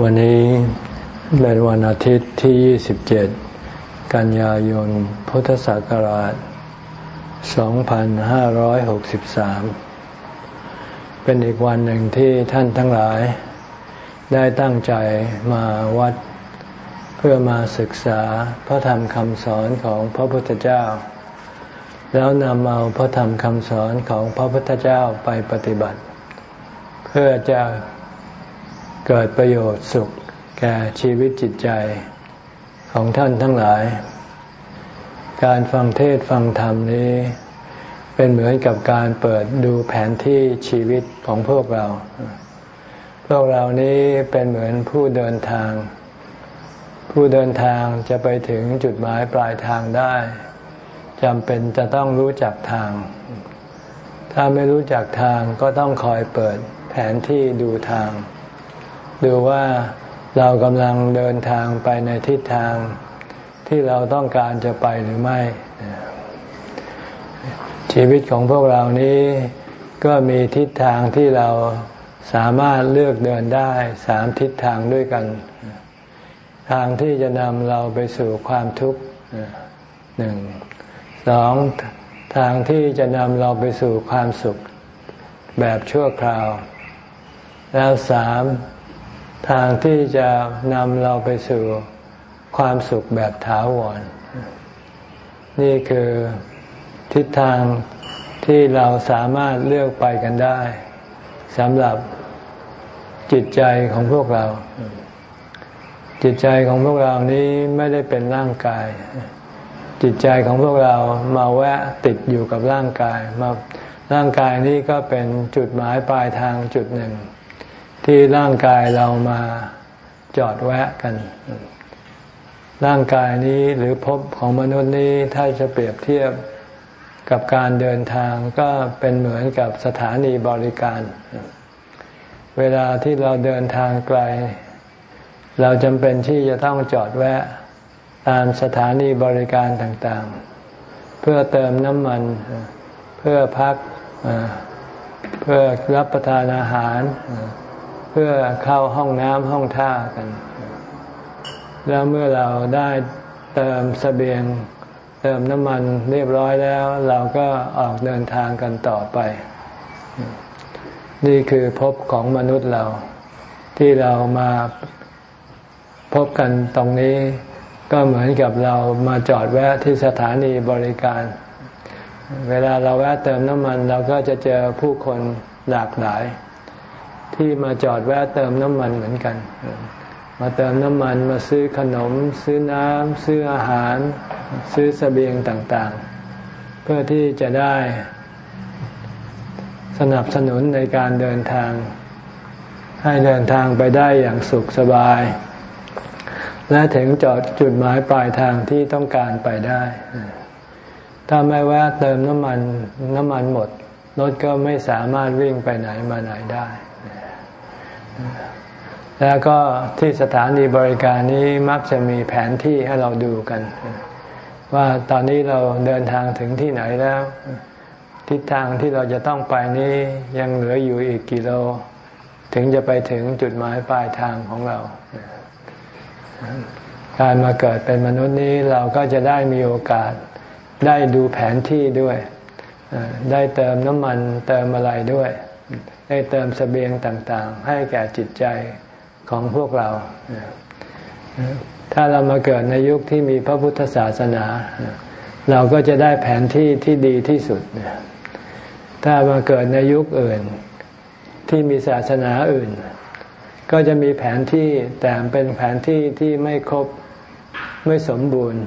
วันนี้เป็นวันอาทิตย์ที่ 27 กันยายน พุทธศักราช 2563 เป็นอีกวันหนึ่งที่ท่านทั้งหลาย ได้ตั้งใจมาวัด เพื่อมาศึกษาพระธรรมคำสอนของพระพุทธเจ้า แล้วนำเอาพระธรรมคำสอนของพระพุทธเจ้าไปปฏิบัติ เพื่อจะ เกิดประโยชน์สุขแก่ชีวิตจิตใจของท่านทั้งหลาย การฟังเทศฟังธรรมนี้ เป็นเหมือนกับการเปิดดูแผนที่ชีวิตของพวกเรา พวกเรานี้เป็นเหมือนผู้เดินทาง ผู้เดินทางจะไปถึงจุดหมายปลายทางได้จำเป็นจะต้องรู้จักทาง ถ้าไม่รู้จักทางก็ต้องคอยเปิดแผนที่ดูทาง ดูว่าเรากำลังเดินทางไปในทิศทางที่เราต้องการจะไปหรือไม่ ชีวิตของพวกเรานี้ก็มีทิศทางที่เราสามารถเลือกเดินได้สามทิศทางด้วยกัน ทางที่จะนำเราไปสู่ความทุกข์หนึ่งสองทางที่จะนำเราไปสู่ความสุขแบบชั่วคราว แล้วสาม ทางที่จะนำเราไปสู่ความสุขแบบถาวร นี่คือทิศทางที่เราสามารถเลือกไปกันได้สำหรับจิตใจของพวกเรา จิตใจของพวกเรานี้ไม่ได้เป็นร่างกาย จิตใจของพวกเรามาแวะติดอยู่กับร่างกายมาร่างกายนี้ก็เป็นจุดหมายปลายทางจุดหนึ่ง ที่ร่างกายเรามาจอดแวะกัน ร่างกายนี้หรือภพของมนุษย์นี้ถ้าจะเปรียบเทียบกับการเดินทางก็เป็นเหมือนกับสถานีบริการ เวลาที่เราเดินทางไกล เราจำเป็นที่จะต้องจอดแวะตามสถานีบริการต่างๆ เพื่อเติมน้ำมัน เพื่อพัก เพื่อรับประทานอาหาร เพื่อเข้าห้องน้ำห้องท่ากัน แล้วเมื่อเราได้เติมสเสบียง เติมน้ำมันเรียบร้อยแล้ว เราก็ออกเดินทางกันต่อไป นี่คือพบของมนุษย์เรา ที่เรามาพบกันตรงนี้ ก็เหมือนกับเรามาจอดแวะที่สถานีบริการ เวลาเราแวะเติมน้ำมัน เราก็จะเจอผู้คนหลากหลาย ที่มาจอดแวะเติมน้ำมันเหมือนกัน มาเติมน้ำมันมาซื้อขนม ซื้อน้ำซื้ออาหาร ซื้อสเสบียงต่างๆ เพื่อที่จะได้สนับสนุนในการเดินทาง ให้เดินทางไปได้อย่างสุขสบาย และถึงจอดจุดหมายปลายทางที่ต้องการไปได้ ถ้าไม่แวะเติมน้ำมันน้ำมันหมดรถก็ไม่สามารถวิ่งไปไหนมาไหนได้ แล้วก็ที่สถานีบริการนี้มักจะมีแผนที่ให้เราดูกัน ว่าตอนนี้เราเดินทางถึงที่ไหนแล้ว ทิศทางที่เราจะต้องไปนี้ยังเหลืออยู่อีกกี่โล ถึงจะไปถึงจุดหมายปลายทางของเรา การมาเกิดเป็นมนุษย์นี้เราก็จะได้มีโอกาสได้ดูแผนที่ด้วย ได้เติมน้ำมันเติมอะไรด้วย ได้เติมสเสบียงต่างๆ ให้แก่จิตใจของพวกเรา ถ้าเรามาเกิดในยุคที่มีพระพุทธศาสนา เราก็จะได้แผนที่ที่ดีที่สุด ถ้ามาเกิดในยุคอื่นที่มีศาสนาอื่น ก็จะมีแผนที่แต่เป็นแผนที่ที่ไม่ครบไม่สมบูรณ์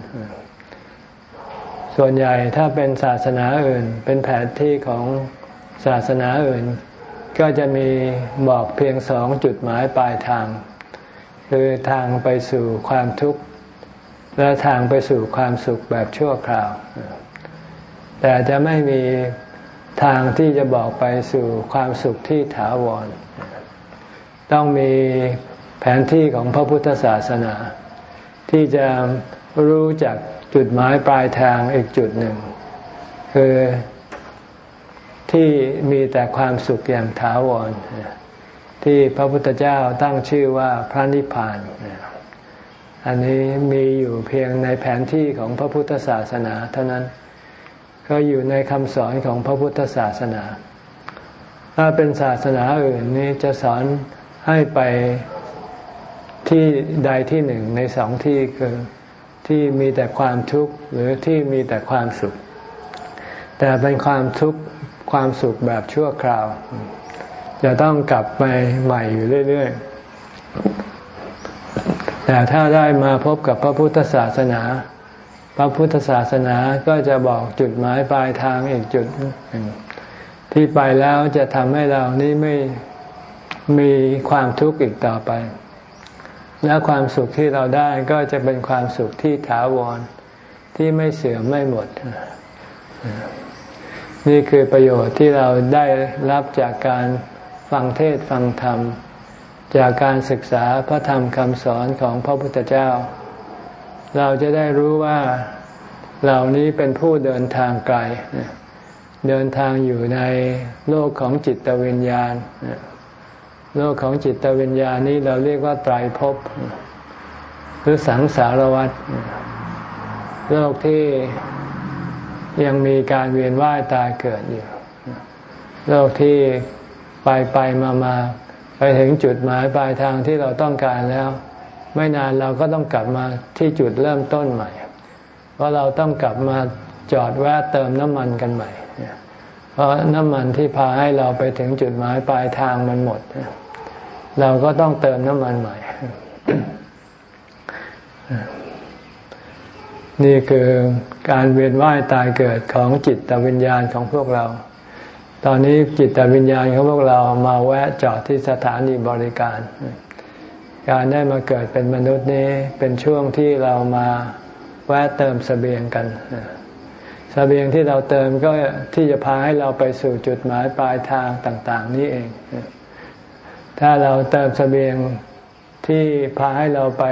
ส่วนใหญ่ถ้าเป็นศาสนาอื่น เป็นแผนที่ของศาสนาอื่น ก็จะมีบอกเพียงสองจุดหมายปลายทาง คือทางไปสู่ความทุกข์ และทางไปสู่ความสุขแบบชั่วคราว แต่จะไม่มีทางที่จะบอกไปสู่ความสุขที่ถาวร ต้องมีแผนที่ของพระพุทธศาสนา ที่จะรู้จักจุดหมายปลายทางอีกจุดหนึ่ง คือ ที่มีแต่ความสุขอย่างถาวร ที่พระพุทธเจ้าตั้งชื่อว่าพระนิพพาน อันนี้มีอยู่เพียงในแผนที่ของพระพุทธศาสนาเท่านั้นก็อยู่ในคำสอนของพระพุทธศาสนา ถ้าเป็นศาสนาอื่นนี้จะสอนให้ไปที่ใดที่หนึ่งในสองที่คือที่มีแต่ความทุกข์หรือที่มีแต่ความสุข แต่เป็นความทุกข์ ความสุขแบบชั่วคราว จะต้องกลับไปใหม่อยู่เรื่อยๆ แต่ถ้าได้มาพบกับพระพุทธศาสนา พระพุทธศาสนาก็จะบอกจุดหมายปลายทางอีกจุดที่ไปแล้วจะทำให้เรานี้ไม่มีความทุกข์อีกต่อไป และความสุขที่เราได้ก็จะเป็นความสุขที่ถาวรที่ไม่เสื่อมไม่หมด นี่คือประโยชน์ที่เราได้รับจากการฟังเทศฟังธรรม จากการศึกษาพระธรรมคำสอนของพระพุทธเจ้า เราจะได้รู้ว่าเหล่านี้เป็นผู้เดินทางไกล เดินทางอยู่ในโลกของจิตวิญญาณ โลกของจิตวิญญาณนี้เราเรียกว่าไตรภพหรือสังสารวัฏโลกที่ ยังมีการเวียนว่ายตายเกิดอยู่ โลกที่ไปไปมามาไปถึงจุดหมายปลายทางที่เราต้องการแล้ว ไม่นานเราก็ต้องกลับมาที่จุดเริ่มต้นใหม่ เพราะเราต้องกลับมาจอดแวะเติมน้ำมันกันใหม่ เพราะน้ำมันที่พาให้เราไปถึงจุดหมายปลายทางมันหมด เราก็ต้องเติมน้ำมันใหม่ นี่คือการเวียนว่ายตายเกิดของจิตวิญญาณของพวกเรา ตอนนี้จิตวิญญาณของพวกเรามาแวะจอดที่สถานีบริการ การได้มาเกิดเป็นมนุษย์นี้เป็นช่วงที่เรามาแวะเติมสเสบียงกันสเสบียงที่เราเติมก็ที่จะพาให้เราไปสู่จุดหมายปลายทางต่าง ๆ นี้เอง ถ้าเราเติมสเสบียงที่พาให้เราไป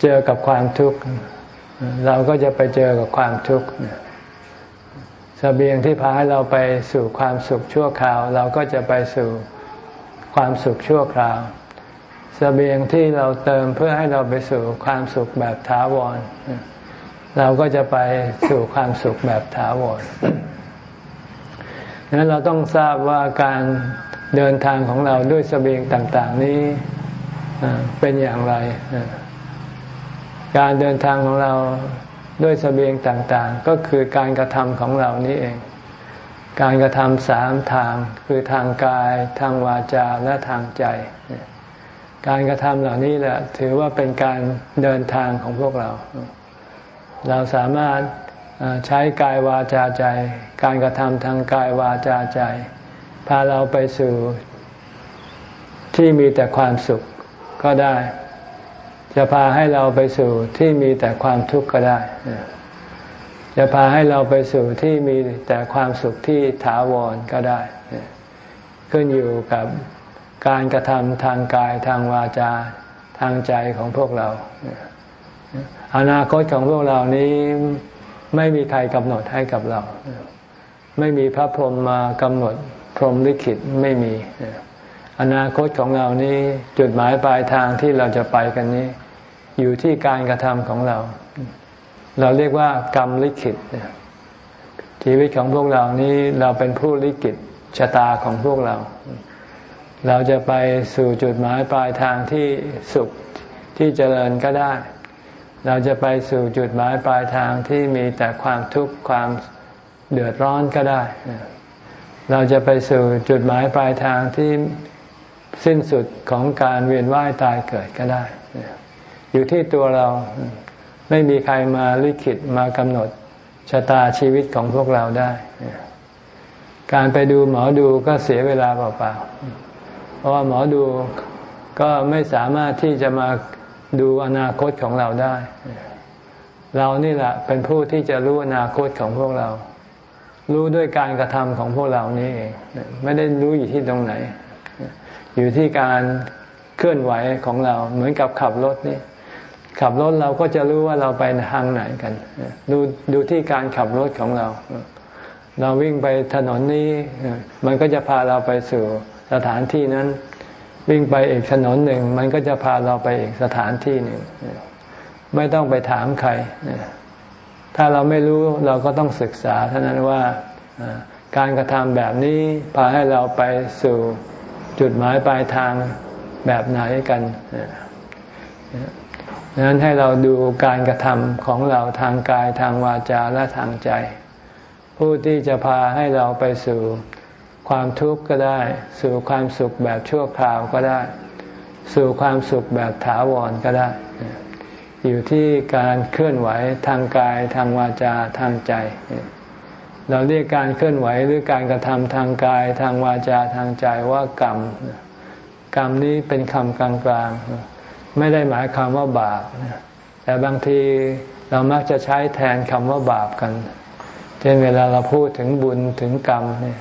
เจอกับความทุกข์ เราก็จะไปเจอกับความทุกข์สเบียงที่พาให้เราไปสู่ความสุขชั่วคราว เราก็จะไปสู่ความสุขชั่วคราวสเบียงที่เราเติมเพื่อให้เราไปสู่ความสุขแบบถาวร เราก็จะไปสู่ความสุขแบบถาวรดังนั้นเราต้องทราบว่าการเดินทางของเราด้วยสเสบียงต่าง ๆ นี้เป็นอย่างไร การเดินทางของเราด้วยสเสบียงต่างๆ ก็คือการกระทำของเรานี้เอง การกระทำสามทางคือทางกาย ทางวาจาและทางใจ การกระทำเหล่านี้แหละถือว่าเป็นการเดินทางของพวกเรา เราสามารถใช้กายวาจาใจ การกระทำทางกายวาจาใจ พาเราไปสู่ที่มีแต่ความสุขก็ได้ จะพาให้เราไปสู่ที่มีแต่ความทุกข์ก็ได้ จะพาให้เราไปสู่ที่มีแต่ความสุขที่ถาวรก็ได้ ขึ้นอยู่กับการกระทำทางกายทางวาจาทางใจของพวกเรา อนาคตของพวกเรานี้ไม่มีใครกำหนดให้กับเรา ไม่มีพระพรหมมากำหนดพรหมลิขิตไม่มี อนาคตของเรานี้จุดหมายปลายทางที่เราจะไปกันนี้ อยู่ที่การกระทำของเรา เราเรียกว่ากรรมลิขิตชีวิตของพวกเรานี้เราเป็นผู้ลิขิตชะตาของพวกเรา เราจะไปสู่จุดหมายปลายทางที่สุขที่เจริญก็ได้ เราจะไปสู่จุดหมายปลายทางที่มีแต่ความทุกข์ความเดือดร้อนก็ได้ เราจะไปสู่จุดหมายปลายทางที่สิ้นสุดของการเวียนว่ายตายเกิดก็ได้ อยู่ที่ตัวเราไม่มีใครมาลิขิตมากำหนดชะตาชีวิตของพวกเราได้ การไปดูหมอดูก็เสียเวลาเปล่าๆเพราะว่าหมอดูก็ไม่สามารถที่จะมาดูอนาคตของเราได้ เรานี่แหละเป็นผู้ที่จะรู้อนาคตของพวกเรา รู้ด้วยการกระทำของพวกเรานี่เอง ไม่ได้รู้อยู่ที่ตรงไหน อยู่ที่การเคลื่อนไหวของเรา เหมือนกับขับรถนี่ ขับรถเราก็จะรู้ว่าเราไปทางไหนกัน ดูดูที่การขับรถของเรา เราวิ่งไปถนนนี้ มันก็จะพาเราไปสู่สถานที่นั้น วิ่งไปอีกถนนหนึ่ง มันก็จะพาเราไปอีกสถานที่หนึ่ง ไม่ต้องไปถามใคร ถ้าเราไม่รู้เราก็ต้องศึกษาเท่านั้นว่าการกระทำแบบนี้พาให้เราไปสู่จุดหมายปลายทางแบบไหนกัน ดังนั้นให้เราดูการกระทำของเราทางกายทางวาจาและทางใจ ผู้ที่จะพาให้เราไปสู่ความทุกข์ก็ได้ สู่ความสุขแบบชั่วคราวก็ได้ สู่ความสุขแบบถาวรก็ได้ อยู่ที่การเคลื่อนไหวทางกายทางวาจาทางใจ เราเรียกการเคลื่อนไหวหรือการกระทำทางกายทางวาจาทางใจว่ากรรม กรรมนี้เป็นคำกลางๆ ไม่ได้หมายความว่าบาป แต่บางทีเรามักจะใช้แทนคำว่าบาปกัน เช่นเวลาเราพูดถึงบุญถึงกรรมเนี่ย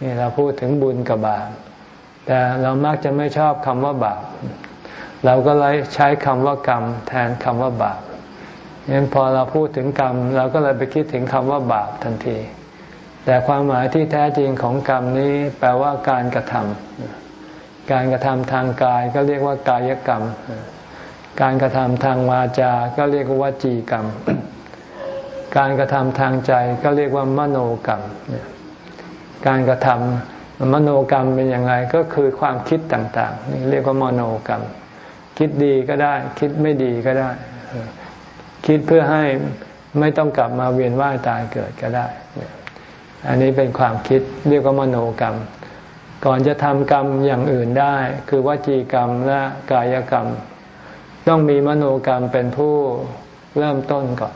นี่เราพูดถึงบุญกับบาป แต่เรามักจะไม่ชอบคำว่าบาป เราก็เลยใช้คำว่ากรรม แทนคำว่าบาปงั้นพอเราพูดถึงกรรม เราก็เลยไปคิดถึงคำว่าบาปทันที แต่ความหมายที่แท้จริงของกรรมนี้แปลว่าการกระทำ การกระทำทางกายก็เรียกว่ากายกรรม การกระทำทางวาจา ก็เรียกว่าวจีกรรม การกระทำทางใจก็เรียกว่ามโนกรรม การกระทำมโนกรรมเป็นยังไงก็คือความคิดต่างๆนี่เรียกว่ามโนกรรม คิดดีก็ได้ คิดไม่ดีก็ได้ คิดเพื่อให้ไม่ต้องกลับมาเวียนว่ายตายเกิดก็ได้ อันนี้เป็นความคิดเรียกว่ามโนกรรม ก่อนจะทำกรรมอย่างอื่นได้ คือวจีกรรมและกายกรรม ต้องมีมโนกรรมเป็นผู้เริ่มต้นก่อน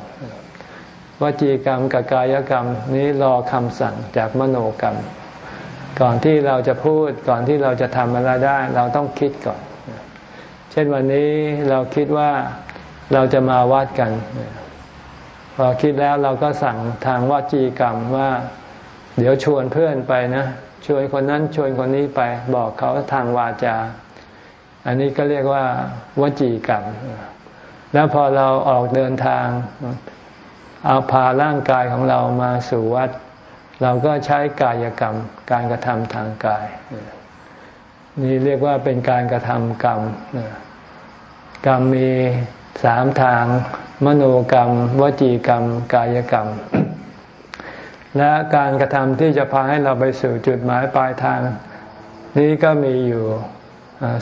วจีกรรมกับกายกรรมนี้รอคำสั่งจากมโนกรรม ก่อนที่เราจะพูดก่อนที่เราจะทำอะไรได้ เราต้องคิดก่อน เช่นวันนี้เราคิดว่าเราจะมาวัดกัน พอคิดแล้วเราก็สั่งทางวจีกรรมว่า เดี๋ยวชวนเพื่อนไปนะ ชวนคนนั้นชวนคนนี้ไปบอกเขาทางวาจา อันนี้ก็เรียกว่าวจีกรรม แล้วพอเราออกเดินทาง เอาพาร่างกายของเรามาสู่วัด เราก็ใช้กายกรรม การกระทำทางกาย นี่เรียกว่าเป็นการกระทำกรรมกรรมมีสามทาง มโนกรรม วจีกรรม กายกรรม และการกระทำที่จะพาให้เราไปสู่จุดหมายปลายทาง นี้ก็มีอยู่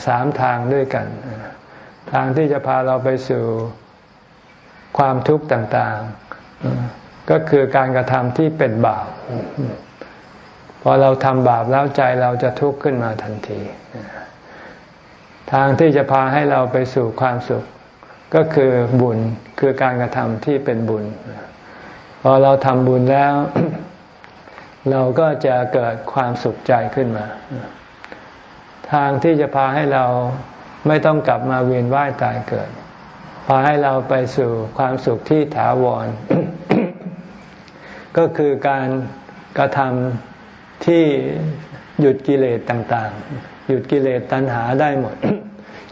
สามทางด้วยกัน ทางที่จะพาเราไปสู่ความทุกข์ต่างๆ ก็คือการกระทำที่เป็นบาปพอเราทำบาปแล้วใจเราจะทุกข์ขึ้นมาทันที ทางที่จะพาให้เราไปสู่ความสุข ก็คือบุญคือการกระทำที่เป็นบุญ พอเราทำบุญแล้ว เราก็จะเกิดความสุขใจขึ้นมา ทางที่จะพาให้เราไม่ต้องกลับมาเวียนว่ายตายเกิด พาให้เราไปสู่ความสุขที่ถาวร ก็คือการกระทำที่หยุดกิเลสต่างๆ หยุดกิเลสตัณหาได้หมด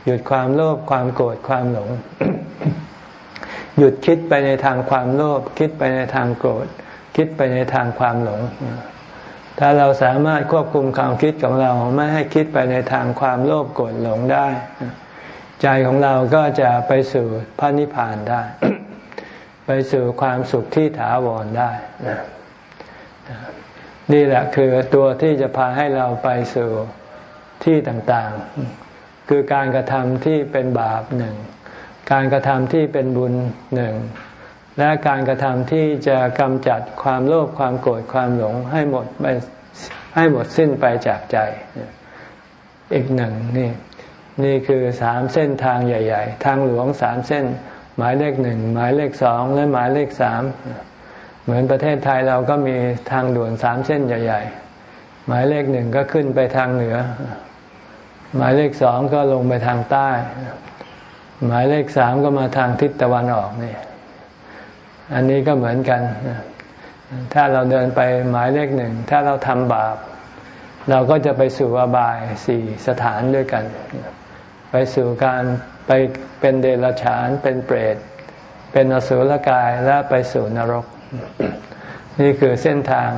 หยุดความโลภความโกรธความหลง หยุดคิดไปในทางความโลภคิดไปในทางโกรธ คิดไปในทางความหลง ถ้าเราสามารถควบคุมความคิดของเราไม่ให้คิดไปในทางความโลภโกรธหลงได้ ใจของเราก็จะไปสู่พระนิพพานได้ ไปสู่ความสุขที่ถาวรได้นี่แหละคือตัวที่จะพาให้เราไปสู่ที่ต่างๆ คือการกระทำที่เป็นบาปหนึ่ง การกระทำที่เป็นบุญหนึ่ง และการกระทำที่จะกำจัดความโลภความโกรธความหลงให้หมดไปให้หมดสิ้นไปจากใจ อีกหนึ่งนี่นี่คือสามเส้นทางใหญ่ ๆ ทางหลวงสามเส้น หมายเลขหนึ่งหมายเลขสองและหมายเลขสามเหมือนประเทศไทยเราก็มีทางด่วนสามเส้นใหญ่ ๆ หมายเลขหนึ่งก็ขึ้นไปทางเหนือ หมายเลขสองก็ลงไปทางใต้ หมายเลขสามก็มาทางทิศตะวันออกนี่ อันนี้ก็เหมือนกัน ถ้าเราเดินไปหมายเลขหนึ่ง ถ้าเราทำบาป เราก็จะไปสู่อบายสี่สถานด้วยกัน ไปสู่การไปเป็นเดรัจฉาน เป็นเปรต เป็นอสุรกายและไปสู่นรก นี่คือเส้นทาง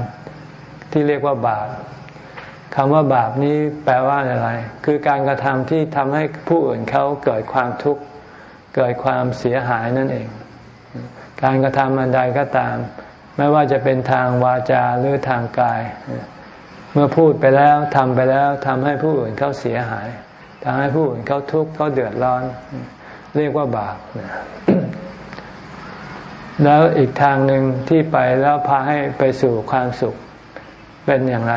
ที่เรียกว่าบาปคำว่าบาปนี้แปลว่าอะไร คือการกระทำที่ทำให้ผู้อื่นเขาเกิดความทุกข์ เกิดความเสียหายนั่นเอง การกระทำอันใดก็ตาม ไม่ว่าจะเป็นทางวาจาหรือทางกาย เมื่อพูดไปแล้วทำไปแล้วทำให้ผู้อื่นเขาเสียหายทำให้ผู้อื่นเขาทุกข์เขาเดือดร้อน เรียกว่าบาปแล้วอีกทางหนึ่งที่ไปแล้วพาให้ไปสู่ความสุขเป็นอย่างไร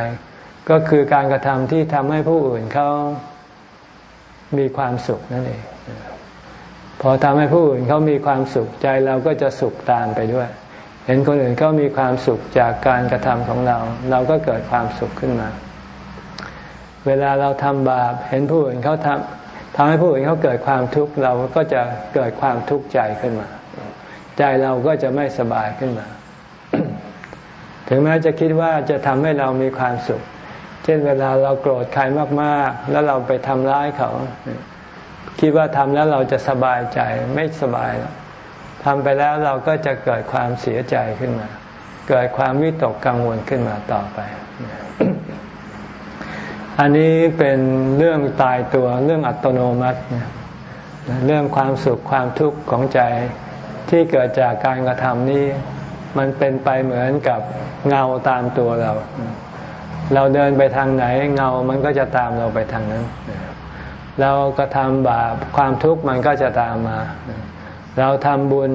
ก็คือการกระทำที่ทำให้ผู้อื่นเขามีความสุขนั่นเอง พอทำให้ผู้อื่นเขามีความสุขใจเราก็จะสุขตามไปด้วย เห็นคนอื่นเขามีความสุขจากการกระทำของเรา เราก็เกิดความสุขขึ้นมา เวลาเราทำบาปเห็นผู้อื่นเขาทำทำให้ผู้อื่นเขาเกิดความทุกข์เราก็จะเกิดความทุกข์ใจขึ้นมา ใจเราก็จะไม่สบายขึ้นมา ถึงแม้จะคิดว่าจะทำให้เรามีความสุข เช่นเวลาเราโกรธใครมากๆ แล้วเราไปทำร้ายเขา คิดว่าทำแล้วเราจะสบายใจไม่สบายทำไปแล้วเราก็จะเกิดความเสียใจขึ้นมา เกิดความวิตกกังวลขึ้นมาต่อไป อันนี้เป็นเรื่องตายตัวเรื่องอัตโนมัติ เรื่องความสุขความทุกข์ของใจที่เกิดจากการกระทำนี้มันเป็นไปเหมือนกับเงาตามตัวเรา เราเดินไปทางไหนเงามันก็จะตามเราไปทางนั้น เรากระทำบาปความทุกข์มันก็จะตามมา เราทำบุญ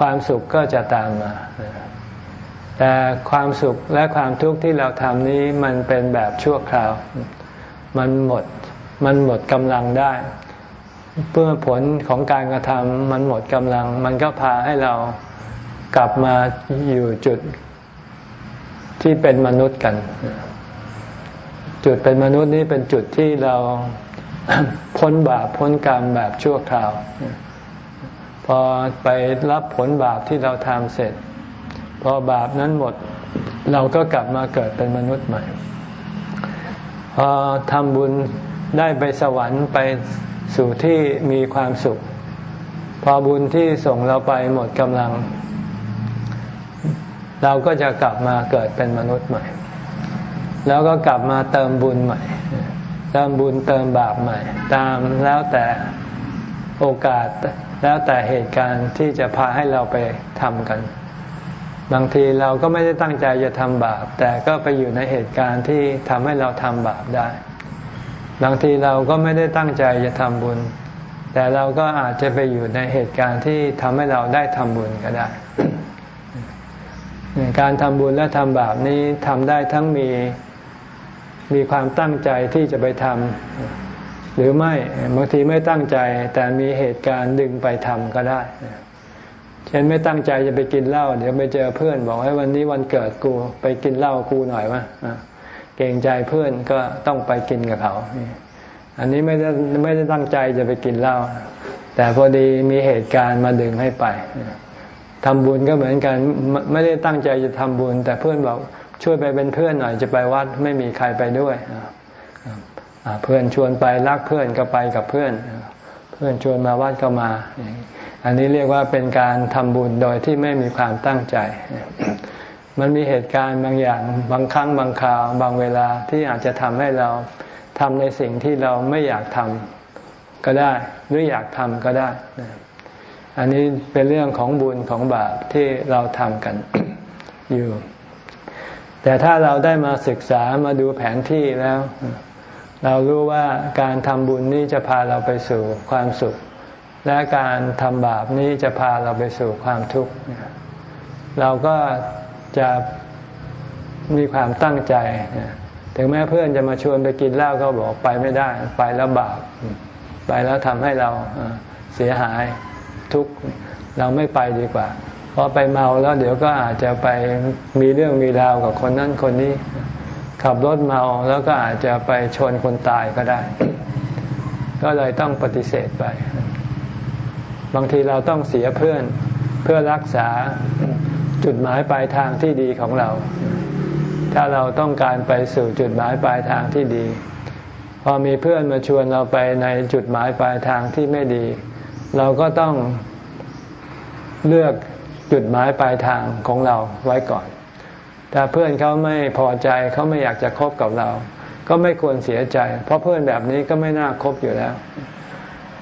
ความสุขก็จะตามมา แต่ความสุขและความทุกข์ที่เราทำนี้มันเป็นแบบชั่วคราว มันหมดมันหมดกำลังได้ เพื่อผลของการกระทำมันหมดกำลัง มันก็พาให้เรากลับมาอยู่จุดที่เป็นมนุษย์กัน จุดเป็นมนุษย์นี้เป็นจุดที่เราพ้นบาปพ้นกรรมแบบชั่วคราว พอไปรับผลบาปที่เราทำเสร็จ พอบาปนั้นหมดเราก็กลับมาเกิดเป็นมนุษย์ใหม่ พอทำบุญได้ไปสวรรค์ไปสู่ที่มีความสุข พอบุญที่ส่งเราไปหมดกำลัง เราก็จะกลับมาเกิดเป็นมนุษย์ใหม่ แล้วก็กลับมาเติมบุญใหม่ เติมบุญเติมบาปใหม่ ตามแล้วแต่โอกาสแล้วแต่เหตุการณ์ที่จะพาให้เราไปทำกัน บางทีเราก็ไม่ได้ตั้งใจจะทำบาป แต่ก็ไปอยู่ในเหตุการณ์ที่ทำให้เราทำบาปได้ บางทีเราก็ไม่ได้ตั้งใจจะทำบุญ แต่เราก็อาจจะไปอยู่ในเหตุการณ์ที่ทำให้เราได้ทำบุญก็ได้ การทำบุญและทำบาปนี้ทำได้ทั้งมี มีความตั้งใจที่จะไปทำหรือไม่บางทีไม่ตั้งใจแต่มีเหตุการณ์ดึงไปทำก็ได้เช่นไม่ตั้งใจจะไปกินเหล้าเดี๋ยวไปเจอเพื่อนบอกให้วันนี้วันเกิดกูไปกินเหล้ากูหน่อยวะเกรงใจเพื่อนก็ต้องไปกินกับเขา อันนี้ไม่ได้ไม่ได้ตั้งใจจะไปกินเหล้าแต่พอดีมีเหตุการณ์มาดึงให้ไปทำบุญก็เหมือนกันไม่ได้ตั้งใจจะทำบุญ แต่เพื่อนบอก ช่วยไปเป็นเพื่อนหน่อยจะไปวัดไม่มีใครไปด้วยเพื่อนชวนไปรักเพื่อนก็ไปกับเพื่อน เพื่อนชวนมาวัดก็มา อันนี้เรียกว่าเป็นการทำบุญโดยที่ไม่มีความตั้งใจ มันมีเหตุการณ์บางอย่างบางครั้งบางคราวบางเวลาที่อาจจะทำให้เราทำในสิ่งที่เราไม่อยากทำก็ได้ หรืออยากทำก็ได้ อันนี้เป็นเรื่องของบุญของบาปที่เราทำกันอยู่ แต่ถ้าเราได้มาศึกษามาดูแผนที่แล้ว เรารู้ว่าการทำบุญนี้จะพาเราไปสู่ความสุข และการทำบาปนี้จะพาเราไปสู่ความทุกข์เราก็จะมีความตั้งใจ ถึงแม้เพื่อนจะมาชวนไปกินเหล้าก็บอกไปไม่ได้ ไปแล้วบาป ไปแล้วทำให้เราเสียหายทุกข์ เราไม่ไปดีกว่า พอไปเมาแล้วเดี๋ยวก็อาจจะไปมีเรื่องมีราวกับคนนั้นคนนี้ ขับรถเมาแล้วก็อาจจะไปชนคนตายก็ได้ ก็เลยต้องปฏิเสธไป บางทีเราต้องเสียเพื่อนเพื่อรักษาจุดหมายปลายทางที่ดีของเรา ถ้าเราต้องการไปสู่จุดหมายปลายทางที่ดี พอมีเพื่อนมาชวนเราไปในจุดหมายปลายทางที่ไม่ดี เราก็ต้องเลือก จุดหมายปลายทางของเราไว้ก่อน ถ้าเพื่อนเขาไม่พอใจเขาไม่อยากจะคบกับเรา ก็ไม่ควรเสียใจ เพราะเพื่อนแบบนี้ก็ไม่น่าคบอยู่แล้ว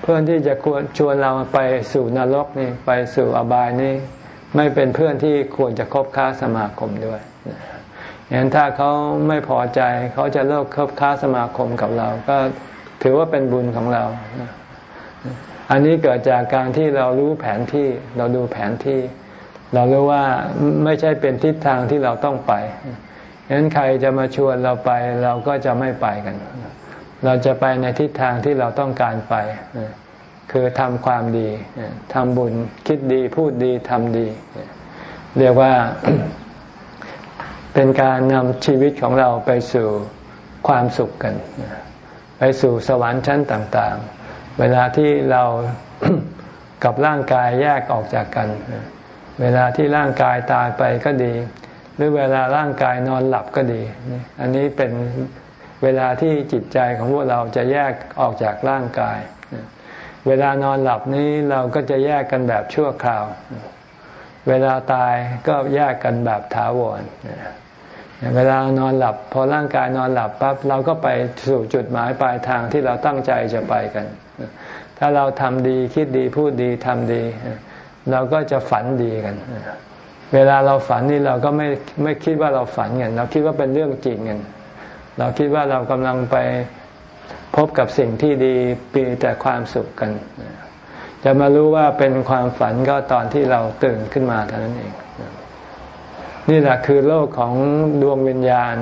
เพื่อนที่จะควรชวนเราไปสู่นรกนี่ไปสู่อบายนี่ไม่เป็นเพื่อนที่ควรจะคบค้าสมาคมด้วยอย่างถ้าเขาไม่พอใจเขาจะเลิกคบค้าสมาคมกับเรา ก็ถือว่าเป็นบุญของเราอันนี้เกิดจากการที่เรารู้แผนที่เราดูแผนที่ เรารู้ว่าไม่ใช่เป็นทิศทางที่เราต้องไปฉะนั้นใครจะมาชวนเราไปเราก็จะไม่ไปกัน เราจะไปในทิศทางที่เราต้องการไป คือทำความดีทำบุญคิดดีพูดดีทำดี เรียกว่าเป็นการนำชีวิตของเราไปสู่ความสุขกัน ไปสู่สวรรค์ชั้นต่าง ๆ เวลาที่เรากับร่างกายแยกออกจากกัน เวลาที่ร่างกายตายไปก็ดี หรือเวลาร่างกายนอนหลับก็ดี อันนี้เป็นเวลาที่จิตใจของพวกเราจะแยกออกจากร่างกาย เวลานอนหลับนี้เราก็จะแยกกันแบบชั่วคราว เวลาตายก็แยกกันแบบถาวรเวลานอนหลับ พอร่างกายนอนหลับปั๊บเราก็ไปสู่จุดหมายปลายทางที่เราตั้งใจจะไปกัน ถ้าเราทำดีคิดดีพูดดีทำดี เราก็จะฝันดีกัน เวลาเราฝันนี่เราก็ไม่ไม่คิดว่าเราฝันกัน เราคิดว่าเป็นเรื่องจริงกัน เราคิดว่าเรากำลังไปพบกับสิ่งที่ดีปีแต่ความสุขกัน จะมารู้ว่าเป็นความฝันก็ตอนที่เราตื่นขึ้นมาเท่านั้นเอง นี่แหละคือโลกของดวงวิญญาณ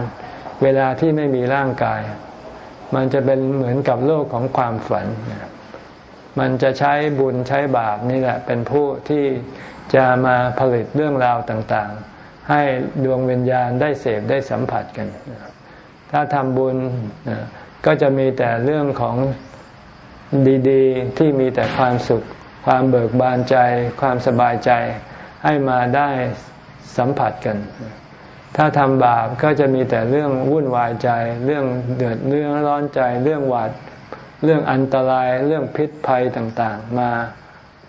เวลาที่ไม่มีร่างกาย มันจะเป็นเหมือนกับโลกของความฝัน มันจะใช้บุญใช้บาปนี่แหละ เป็นผู้ที่จะมาผลิตเรื่องราวต่างๆ ให้ดวงวิญญาณได้เสพได้สัมผัสกัน ถ้าทำบุญก็จะมีแต่เรื่องของดีๆ ที่มีแต่ความสุข ความเบิกบานใจ ความสบายใจให้มาได้สัมผัสกัน ถ้าทำบาปก็จะมีแต่เรื่องวุ่นวายใจ เรื่องเดือดเรื่องร้อนใจ เรื่องหวาด เรื่องอันตรายเรื่องพิษภัยต่างๆ มา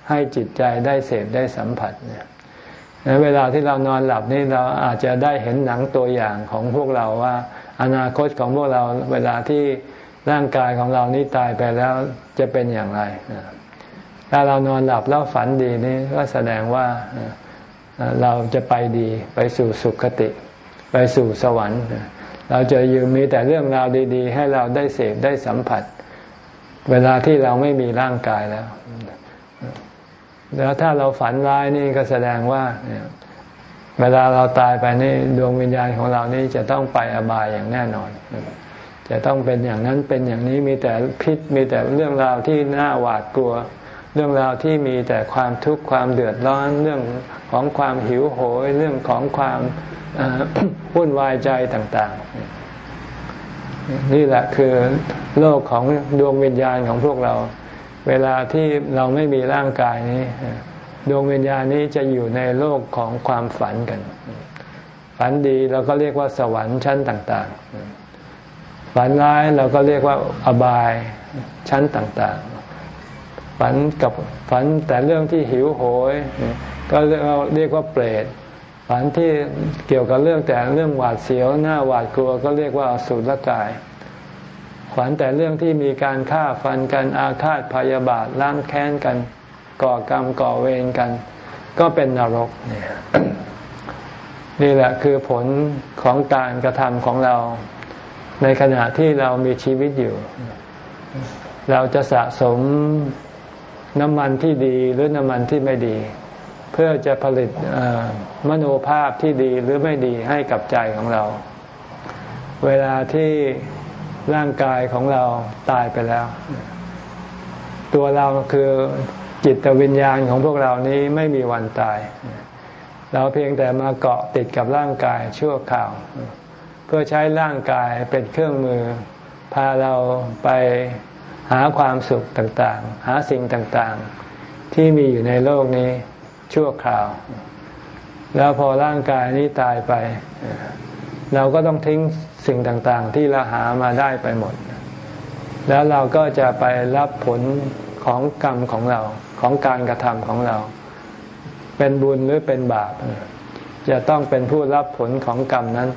ให้จิตใจได้เสพได้สัมผัสเนี่ยเวลาที่เรานอนหลับนี่เราอาจจะได้เห็นหนังตัวอย่างของพวกเราว่า อนาคตของพวกเราเวลาที่ร่างกายของเรานี่ตายไปแล้วจะเป็นอย่างไร ถ้าเรานอนหลับแล้วฝันดีนี่ก็แสดงว่าเราจะไปดีไปสู่สุคติ ไปสู่สวรรค์ เราจะอยู่มีแต่เรื่องราวดี ๆ ให้เราได้เสพได้สัมผัส เวลาที่เราไม่มีร่างกายแล้ว แล้วถ้าเราฝันร้ายนี่ก็แสดงว่าเวลาเราตายไปนี่ดวงวิญญาณของเรานี่จะต้องไปอบายอย่างแน่นอน จะต้องเป็นอย่างนั้นเป็นอย่างนี้มีแต่พิษมีแต่เรื่องราวที่น่าหวาดกลัว เรื่องราวที่มีแต่ความทุกข์ความเดือดร้อนเรื่องของความหิวโหยเรื่องของความวุ่นวายใจต่าง ๆ นี่แหละคือโลกของดวงวิญญาณของพวกเรา เวลาที่เราไม่มีร่างกายนี้ ดวงวิญญาณนี้จะอยู่ในโลกของความฝันกัน ฝันดีเราก็เรียกว่าสวรรค์ชั้นต่าง ๆ ฝันร้ายเราก็เรียกว่าอบายชั้นต่าง ๆ ฝันกับฝันแต่เรื่องที่หิวโหย ก็เรียกว่าเปรต ฝันที่เกี่ยวกับเรื่องแต่เรื่องหวาดเสียวหน้าหวาดกลัวก็เรียกว่าสุรกาย ฝันแต่เรื่องที่มีการฆ่าฟันกันอาฆาตพยาบาทล้างแค้นกัน ก่อกรรมก่อเวรกัน ก็เป็นนรกเนี่ยนี่แหละคือผลของการกระทำของเรา ในขณะที่เรามีชีวิตอยู่ เราจะสะสมน้ำมันที่ดีหรือน้ำมันที่ไม่ดี เพื่อจะผลิตมโนภาพที่ดีหรือไม่ดีให้กับใจของเรา เวลาที่ร่างกายของเราตายไปแล้ว ตัวเราคือจิตวิญญาณของพวกเรานี้ไม่มีวันตาย เราเพียงแต่มาเกาะติดกับร่างกายชั่วคราว เพื่อใช้ร่างกายเป็นเครื่องมือ พาเราไปหาความสุขต่างๆ หาสิ่งต่างๆ ที่มีอยู่ในโลกนี้ ชั่วคราว แล้วพอร่างกายนี้ตายไป เราก็ต้องทิ้งสิ่งต่างๆ ที่เราหามาได้ไปหมด แล้วเราก็จะไปรับผลของกรรมของเราของการกระทำของเรา เป็นบุญหรือเป็นบาปจะต้องเป็นผู้รับผลของกรรมนั้น